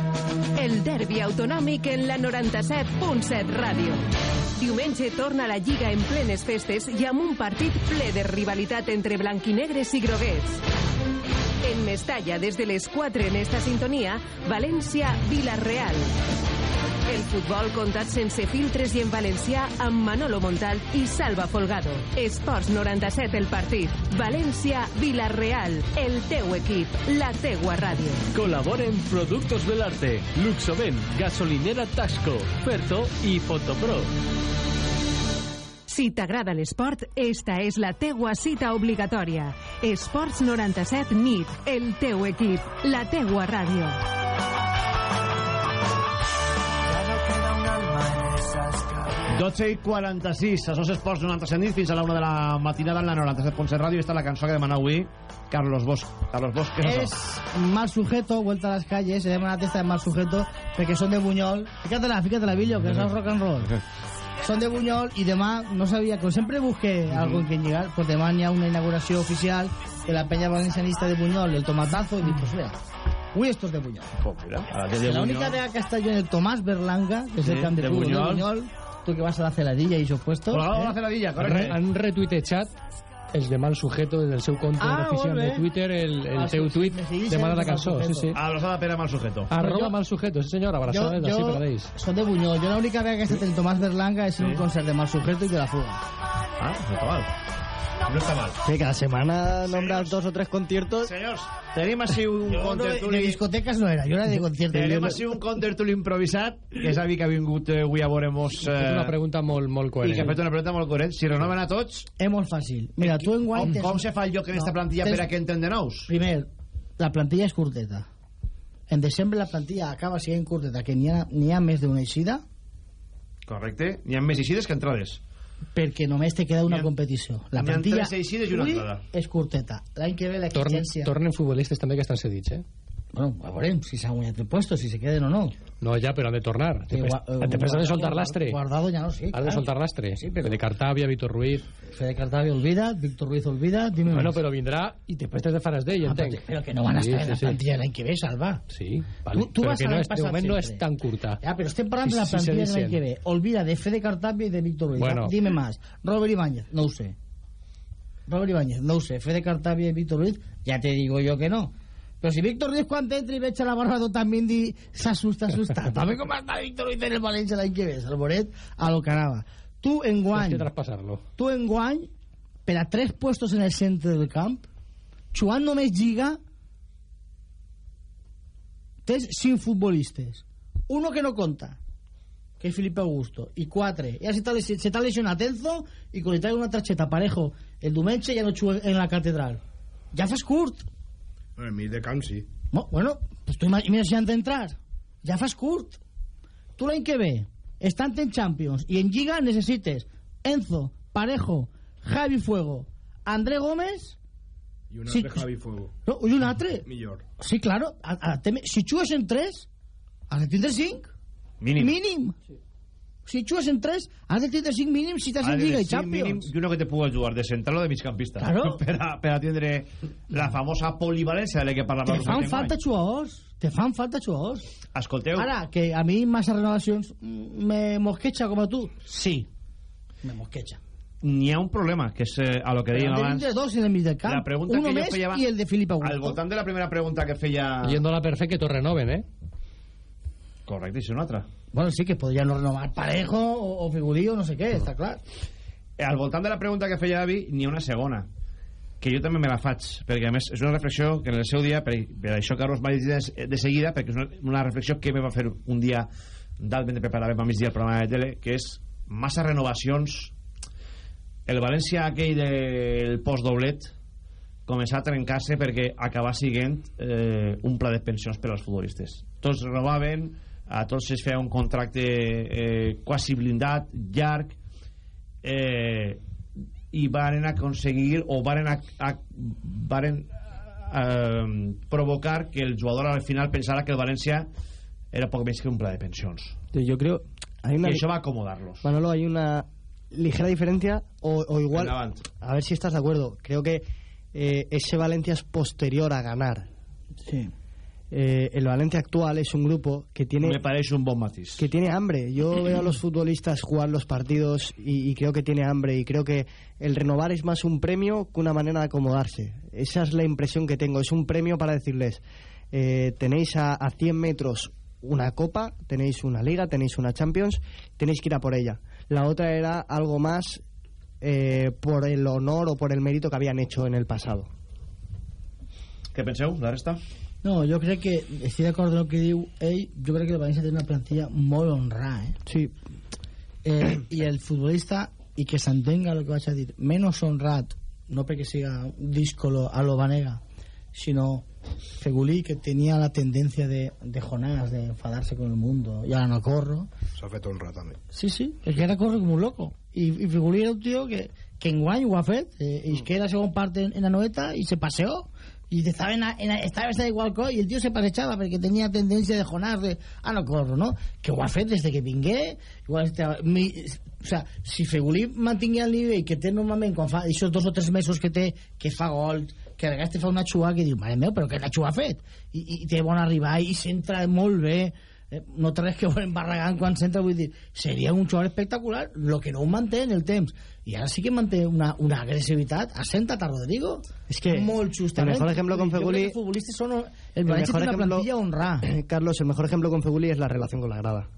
El derbi autonòmic en la 97.7 ràdio. Diumenge torna la Lliga en plenes festes i amb un partit ple de rivalitat entre blanquinegres i groguets. En Mestalla, des de les 4 en esta sintonia, València-Vilareal. El futbol contat sense filtres i en valencià amb Manolo Montal i Salva Folgado. Esports 97 el partit. València-Vilareal. El teu equip. La teua ràdio. Colaboren Productos del Arte, Luxoven, Gasolinera Tasco, Ferto i Fotopro. Si t'agrada l'esport, esta és la teua cita obligatòria. Esports 97 NIT, el teu equip, la teua ràdio. 12 i 46, a Sos Esports 97 nit fins a la 1 de la matinada en la 97.7 ràdio. Esta és la cançó que demana avui Carlos Bosch. Carlos Bosch, què és Es mal sujeto, vuelta a las calles, se llama la testa de mal sujeto, porque son de Buñol. Fíjatela, fíjatela, Billo, que es rock and roll. Son de Buñol y demás, no sabía, que siempre busqué algo en que llegar, pues demás ni a una inauguración oficial de la Peña Valencianista de Buñol, el tomatazo, y digo, pues mira, uy, esto es de Buñol. la única vez que está yo en el Tomás Berlanga, que es el Sí, camp de, de de Buñol tú que vas a la celadilla i jo puesto. Hola, eh? a celadilla. Re, han retuitejat els demans sujeto des del seu compte ah, oficial de Twitter el, el ah, teu sí, tuit sí, demana la cançó sí, sí. abrazada pera mal sujeto ah, arroba yo, mal sujeto sí senyora abrazada yo, yo sí, perdeix soc de Buñol jo l'única vegada que he estat el Tomàs Berlanga és sí. un concert de mal sujeto i de la fuga ah, total No està mal. Que cada semana nombras dos o tres conciertos. Senyors, tenim així un Yo no, de, de contertuli... discotecas no era, yo era de conciertos. Tenim així un contertuli improvisat, que és avi que ha vingut eh, avui a veure-mos... és una pregunta molt, molt i que ha coherent fet una pregunta molt coherent. Si renoven a tots, Es muy fácil. Mira, tú en com, Guay... tens- com se fa el lloc en esta No, plantilla tens- per a que entén de nous? Primer, la plantilla es curteta. En desembre la plantilla acaba sent curteta, que n'hi ha, ha més d'una eixida, Correcte. N'hi ha més eixides que entrades. Perquè només te queda una ha- competició. La plantilla avui és curteta. L'any que ve Torn, l'exigència... tornen futbolistes també que estan cedits eh? Bueno, a veurem si s'ha guanyat el puesto, si se queden o no. No ja però han de tornar Sí, han de soltar l'astre Guardado ya no, sí. han de soltar l'astre Sí, però- de Cartavia, Víctor Ruiz Fede Cartavia olvida, Víctor Ruiz olvida, dime bueno más. però vindrà i després te faràs d'ell Ah, entenc però, però que no van a estar Sí, en la plantilla l'any que ve, Salva. sí, vale. Però vas que a no l'any és, de passat moment no sempre. tan curta Ya, pero estem parlant de la plantilla del año que ve. Olvida de Fede Cartavia y de Víctor Ruiz. Bueno. Dime más. Robert Ibáñez, no lo sé. Robert Ibáñez, no sé. Fede Cartavia y Víctor Ruiz, ya te digo yo que no. Pero si Víctor Ruiz cuando entra y ve echa la barba también di, se asusta, asusta. También como está Víctor Ruiz en el Valencia l'any que ve. Salvoret a lo que anava. Tu en Tens guany, que traspasar-lo tu en guany, per a tres puestos en el centre del camp, jugant només Lliga, tens cinc futbolistes. Uno que no conta, que és Felipe Augusto, i quatre. Ja se t'ha lesionat Enzo, i quan traigo una targeta parejo el diumenge ja no juga en la catedral. Ja fas curt. Bueno, el mig de camp sí. No, bueno, pues tu imagina si han d'entrar. Ja fas curt. Tu l'any que ve, estant en Champions i en Lliga necessites Enzo, Parejo, Javi Fuego, André Gómez I un Sí, altre Javi Fuego. no, i un altre. Millor. Sí, claro. A, a, si jugues en 3, has de tindre 5. Mínim. Mínim. Si jugues en 3, has de tindre 5 mínim si estàs en Lliga i Champions. i uno que te puga jugar de central o de migcampista. Claro. Per a, per a tindre la famosa polivalència de la que parlàvem Te fan falta jugadors. Te fan falta jugadors. Escolteu, Ara, que a mi massa renovacions mm, me mosqueja com a tu. Sí. Me mosqueja. n'hi ha un problema, que és eh, a lo que dèiem abans. de dos en el mig del camp. La pregunta Uno que més feia i el de Filipe Augusto. Al voltant de la primera pregunta que feia... Yéndola per fer que tot renoven, eh? Correcte, i és una altra. Bueno, sí, que podria no renovar Parejo o, o Figulí o no sé què, està clar. Eh, al voltant de la pregunta que feia Avi, ha una segona que jo també me la faig, perquè a més és una reflexió que en el seu dia, per, per això Carlos m'ha dit de, de seguida, perquè és una, una reflexió que me va fer un dia d'alment de preparar a migdia el programa de tele, que és massa renovacions el València aquell del postdoblet començar a trencar-se perquè acaba siguent eh, un pla de pensions per als futbolistes tots renovaven a tots es feia un contracte eh, quasi blindat, llarg eh, i varen aconseguir o varen, a, a, varen eh, provocar que el jugador al final pensara que el València era poc més que un pla de pensions. Yo creo hay una y eso va a acomodarlos. Manolo hay una ligera diferencia o, o igual a ver si estás de acuerdo. Creo que eh, ese Valencia es posterior a ganar. Sí eh, el Valencia actual es un grupo que tiene me parece un que tiene hambre. Yo veo a los futbolistas jugar los partidos y, y, creo que tiene hambre y creo que el renovar es más un premio que una manera de acomodarse. Esa es la impresión que tengo. Es un premio para decirles eh, tenéis a, a 100 metros una copa tenéis una liga tenéis una Champions tenéis que ir a por ella. La otra era algo más eh, por el honor o por el mérito que habían hecho en el pasado. Què penseu, la resta? No, jo crec que estic d'acord amb el que diu ell, jo crec que el València té una plantilla molt honrada, eh? Sí. Eh, I el futbolista, i que s'entenga el que vaig a dir, menys honrat, no perquè siga díscolo a lo Vanega, sinó Fegulí, que tenia la tendència de, de Jonás, de enfadarse con el mundo, y ahora no corro. S'ha fet honrat també. Sí, sí, el que ara corre com un loco. I, i Fegulí era un tio que, que en guany ho ha fet, eh, i que era segon part en, en la noeta, i se paseó y estaba en, en, estaba en igual y el tío se pasechaba porque tenía tendencia de jonar de ah no corro, no? que ho ha fet des de que vingué igual estava, mi, o sea, si Fegulí mantingui el nivell que té normalment quan aquests dos o tres mesos que té que fa gol, que a vegades te fa una xua que diu, mare meu, però que la ha fet i, i té bon arribar i s'entra molt bé eh, no té res que veure en Barragán quan s'entra vull dir, seria un jugador espectacular el que no ho manté en el temps. I ara sí que manté una, una agresivitat assenta't a Rodrigo es que molt justament. el mejor ejemplo con Feguli son el Valencia tiene una plantilla honrada. Carlos el mejor ejemplo con Feguli es la relación con la grada.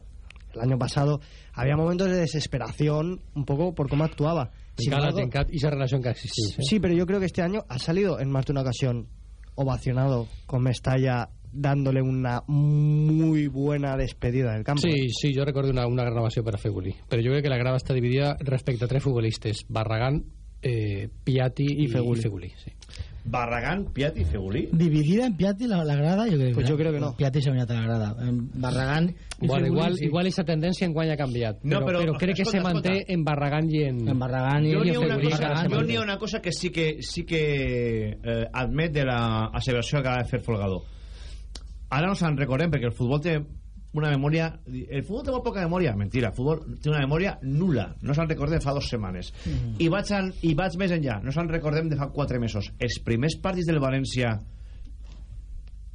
El año pasado había momentos de desesperación un poco por cómo actuaba. Sin embargo, y esa relación que existía ¿eh? sí pero yo creo que este año ha salido en más de una ocasión ovacionado con Mestalla dándole una muy buena despedida del campo. Sí, sí, jo recordo una, una gravació per a Feguli, però jo crec que la grava està dividida respecte a tres futbolistes, Barragán, eh, Piatti i, I Feguli. Feguli sí. Barragán, Piatti i Feguli. Dividida en Piatti la, la grada, jo crec, Pues yo creo que no. Piatti s'ha venit a la grada. En Barragán i Bueno, Feguli, igual, sí. igual esa tendència en guany ha canviat, No, però, però, però, crec que se manté escolta. en Barragán i en... En Barragán i, Jo i en se jo n'hi ha una cosa que sí que, sí que eh, admet de la asseveració que acaba de fer Folgado. Ara no se'n recordem perquè el futbol té una memòria... El futbol té molt poca memòria. Mentira, el futbol té una memòria nula. No se'n recordem fa dues setmanes. Mm. I, vaig an, I vaig més enllà. No se'n recordem de fa quatre mesos. Els primers partits del València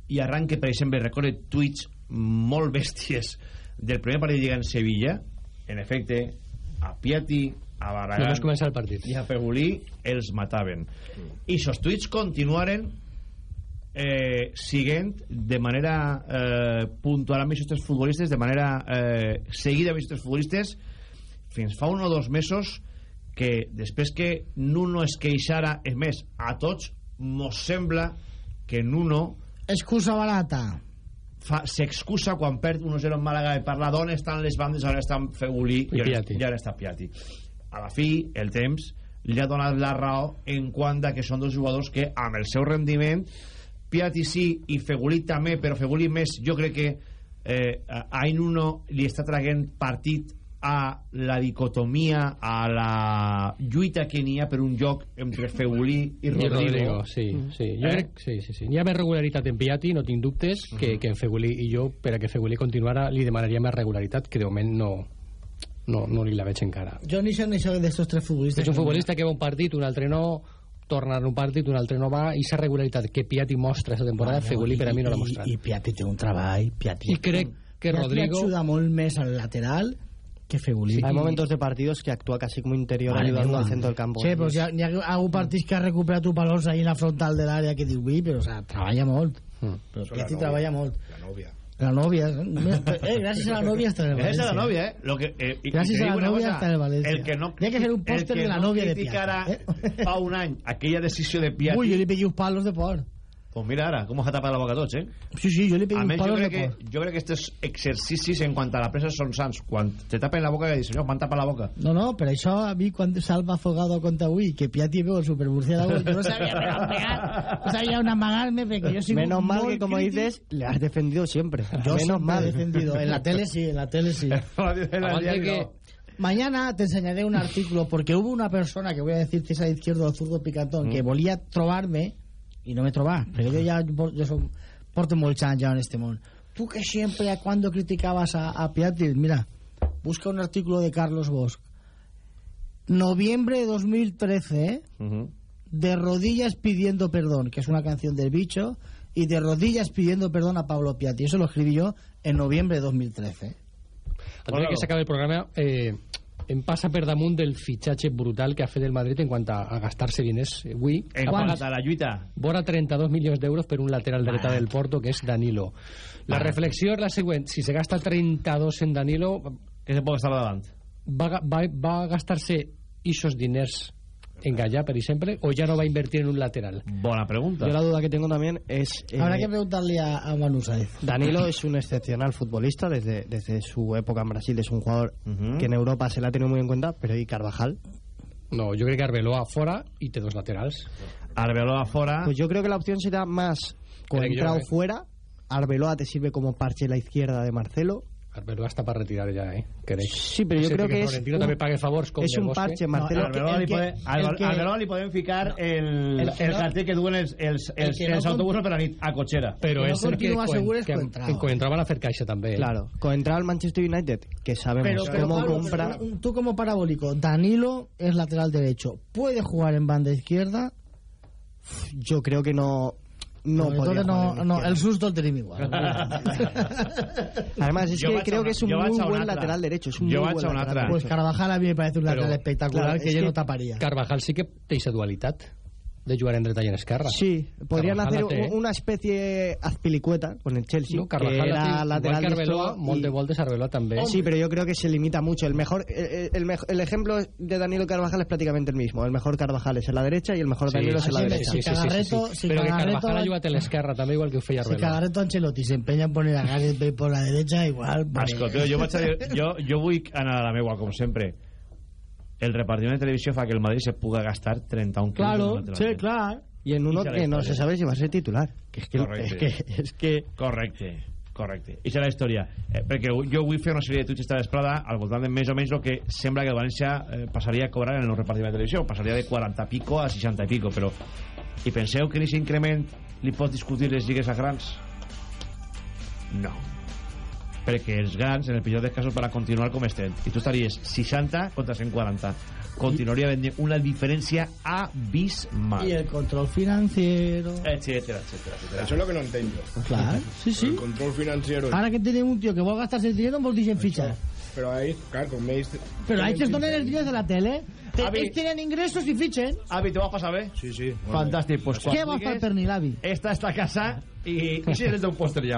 i arranque, per exemple, recorde tuits molt bèsties del primer partit de Lliga en Sevilla. En efecte, a Piatti, a Només començar el partit. i a Fegulí els mataven i els tuits continuaren eh, siguent de manera eh, puntual amb aquests futbolistes de manera eh, seguida amb aquests futbolistes fins fa un o dos mesos que després que Nuno es queixara és més, a tots mos sembla que Nuno Excusa barata. fa- s'excusa quan perd 1-0 en Màlaga i parla d'on estan les bandes on estan Fegulí I i, on- Piatti. i ara està Piatti a la fi, el temps li ha donat la raó en quant a que són dos jugadors que amb el seu rendiment Piatti sí i Fegulí també però Fegulí més jo crec que eh, a a Nuno li està traguent partit a la dicotomia a la lluita que n'hi ha per un joc entre Fegulí i I Rodrigo, Rodrigo, sí, sí. Jo Eh? crec, sí, sí, sí. Hi ha més regularitat en Piatti, no tinc dubtes, que, que en Fegulí. I jo, per a que Fegulí continuara, li demanaria més regularitat, que de moment no, no, no li la veig encara. Jo ni sé ni sé d'estos tres futbolistes. És un futbolista que va un partit, un altre no, torna a un partit, un altre no va, i sa regularitat que Piatti mostra aquesta temporada, Bueno, Fegulí per a mi no l'ha mostrat. I, i Piatti té un treball. Piatti, I crec que Piatti Rodrigo... ajuda molt més al lateral que Fegulí. Hay momentos de partidos que actúa casi como interior Vale, ayudando igual. al centro del campo. Sí, però si hi ha, hi ha algun partit que ha recuperat tu valors ahí en la frontal de l'àrea que diu, ui, però o sea, treballa molt. Mm. Però Piatti treballa molt. La nòvia. La novia. Eh, gracias a la novia está en el Gracias Valencia. a la novia, ¿eh? Lo que, eh, y- Gracias y a la novia cosa, está en el Valencia. El que no, Tiene que hacer un el póster que de la no novia de criticara Piatti, fa un any aquella decisió de Piatti... Uy, yo le pegué uns palos de por. Pues mira ara, com s'ha tapat la boca a tots, eh? Sí, sí, yo le pegué un Almenys jo palo de crec, que, jo crec que aquests exercicis en quant a la presa són sants. Quan te tapen la boca, que dius, senyor, m'han tapat la boca. No, no, pero eso a mí cuando Salva Afogado contra Wii, que Piatti veo el supermurciélago, yo no sabía pegar, pegar, no sabía un amagarme, porque yo soy Menos mal que, como crítico. dices, le has defendido siempre. Yo Menos siempre mal. he defendido. En la tele sí, en la tele sí. Aparte que mañana te enseñaré un artículo porque hubo una persona que voy a decir que es a izquierdo o zurdo picantón que volía trobarme y no me trobà porque yo ya yo soy porto molt anys ya en este món. Tú que siempre cuando criticabas a, a Piatti mira busca un artículo de Carlos Bosch. Noviembre de 2013 ¿eh? de rodillas pidiendo perdón que es una canción del bicho y de rodillas pidiendo perdón a Pablo Piatti. Eso lo escribí yo en noviembre de 2013 Antes de que s'acabi el programa, eh, em passa per damunt del fitxatge brutal que ha fet el Madrid en quant a, a gastar-se diners. Eh, Avui En quant a la lluita... vora 32 milions d'euros per un lateral dreta del Porto, que és Danilo. La reflexió és la següent. Si se gasta 32 en Danilo... Què se pot estar davant? Va, va, va gastar-se esos diners en Gallà, per exemple, o ja no va invertir en un lateral? Bona pregunta. Yo la duda que tengo también es... eh, habrá que preguntarle a, a Manu Saez Danilo es un excepcional futbolista desde, desde su época en Brasil. Es un jugador que en Europa se le ha tenido muy en cuenta, pero ¿y Carvajal? No, jo crec que Arbeloa fora i té dos laterals. Arbeloa fora... Pues yo creo que la opción será más con yo, eh. fuera. Arbeloa te sirve como parche a la izquierda de Marcelo. Arbeloa està per retirar ja, eh? Crec. Sí, pero yo creo que es Florentino un- també pague favors com es un Bosque. parche, Marcelo. No, al Arbeloa el li que- podem, al, el que- al Arbeloa li podem ficar el, el que el no- cartell que duen els, els, el els, que no els con- autobusos per la nit a cotxera. Però Que no és el que, que, Coentrao. que Coentrao van a fer caixa també. Claro, con entrar al Manchester United, que sabemos Pero, pero cómo Pablo, compra. un- tú como parabólico, Danilo es lateral derecho. ¿Puede jugar en banda izquierda? Yo creo que no. No, no, la no, izquierda. el susto el tenim igual. Además, es que creo una- que es un muy buen lateral derecho. Es un Jo muy vaig buen lateral pues. Carvajal a mí me parece un lateral espectacular claro, que es yo que no taparía. Carvajal sí que té aquesta dualitat de jugar en dreta i en esquerra. Sí, podrían Carvajal hacer té, un- una especie azpilicueta con el Chelsea, No, que Carvajal té, era lateral que Arbeloa, y- de voltes Arbeloa també. Sí, pero yo creo que se limita mucho. El mejor, el, el mej- el ejemplo de Danilo Carvajal es prácticamente el mismo. El mejor Carvajal es en la derecha y el mejor Danilo es en la derecha. sí, Cagarreto- si Però que Carvajal ha jugat a l'esquerra també, igual que ho feia Si Arbeloa. Cagarreto Ancelotti se empeña en poner a Gareth Bale por la derecha, igual... pues, Escolteu, jo, vaig a dir, jo, jo vull anar a la meua, com sempre. El repartiment de televisió fa que el Madrid se puga gastar 31 quilos Claro, un lateral. sí, claro. Y en uno es la que no se sabe si va a ser titular. Que es que, Correcte. es que, es que Correcte, correcte. I serà la història. Eh, perquè jo vull fer una sèrie de tuits esta vesprada al voltant de més o menys el que sembla que el València eh, passaria a cobrar en el repartiment de televisió. Passaria de 40 pico a 60 i pico, però... I penseu que en aquest increment li pot discutir les lligues a grans? No. Perquè els grans, en el pitjor dels casos, van a continuar com estem. I tu estaries 60 contra 140. Continuaria havent una diferència abismal. Y el control financiero... Etcétera, etcétera, etcétera. Eso es lo que no entiendo. Claro, sí, sí. El control financiero. Ahora que tenemos un tío que va a gastarse el dinero, no dicen fichas. Pero ahí, claro, con Mace... Pero hay que donar el dinero de la tele. Te- Avi. ells tienen ingressos y fichen. Avi, ¿te vas a pasar bé? Sí, sí. Fantàstic. Pues Què va fer vulguis, pernil, avi? Esta és la casa y, y si eres de un póster ya.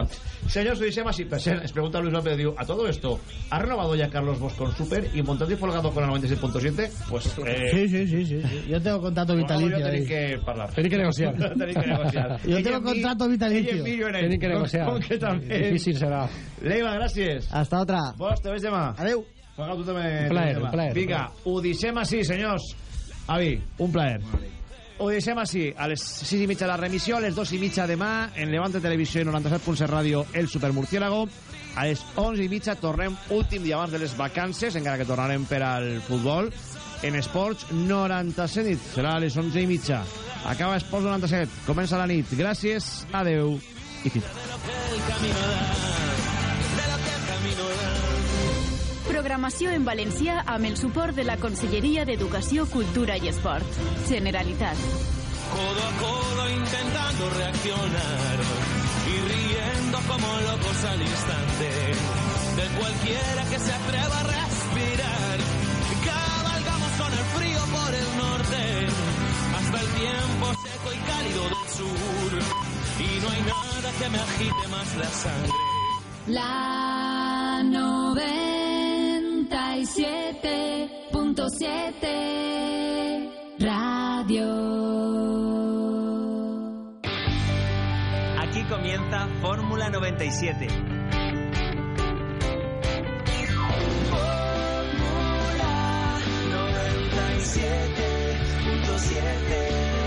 Señor, soy Sema, si present, les pregunta Luis López, digo, a todo esto, ¿ha renovado ya Carlos Bosch con Super y Montando y Folgado con el 97.7? Pues, eh, Sí, sí, sí, sí, sí. Yo tengo contrato Bueno, vitalicio. yo ahí. tenéis que hablar. Tenéis que negociar. tenéis que negociar. Yo tengo contrato vitalicio. Tenéis que Con- negociar. Concretamente. Difícil serà. Leiva, gràcies. hasta otra. Vos, te ves demà. Adeu. Folgado, tu també. Un plaer, un plaer. Vinga, ho deixem així, senyors. Avi, un plaer. Ho deixem així, a les 6 i mitja la remissió, a les 2 i mitja demà, en Levante Televisió i 97.7 Ràdio, el Supermurciélago. A les 11 i mitja tornem últim dia abans de les vacances, encara que tornarem per al futbol. En Esports 97 nit, serà a les 11 i mitja. Acaba Esports 97, comença la nit. Gràcies, adeu i fins. Programació en valencià amb el suport de la Conselleria d'Educació, Cultura i Esport. Generalitat. codo a codo intentando reaccionar y riendo como locos al instante de cualquiera que se atreva a respirar. Cabalgamos con el frío por el norte hasta el tiempo seco y cálido del sur y no hay nada que me agite más la sangre La 97.7 Radio. Aquí comienza Fórmula 97. Fórmula 97.7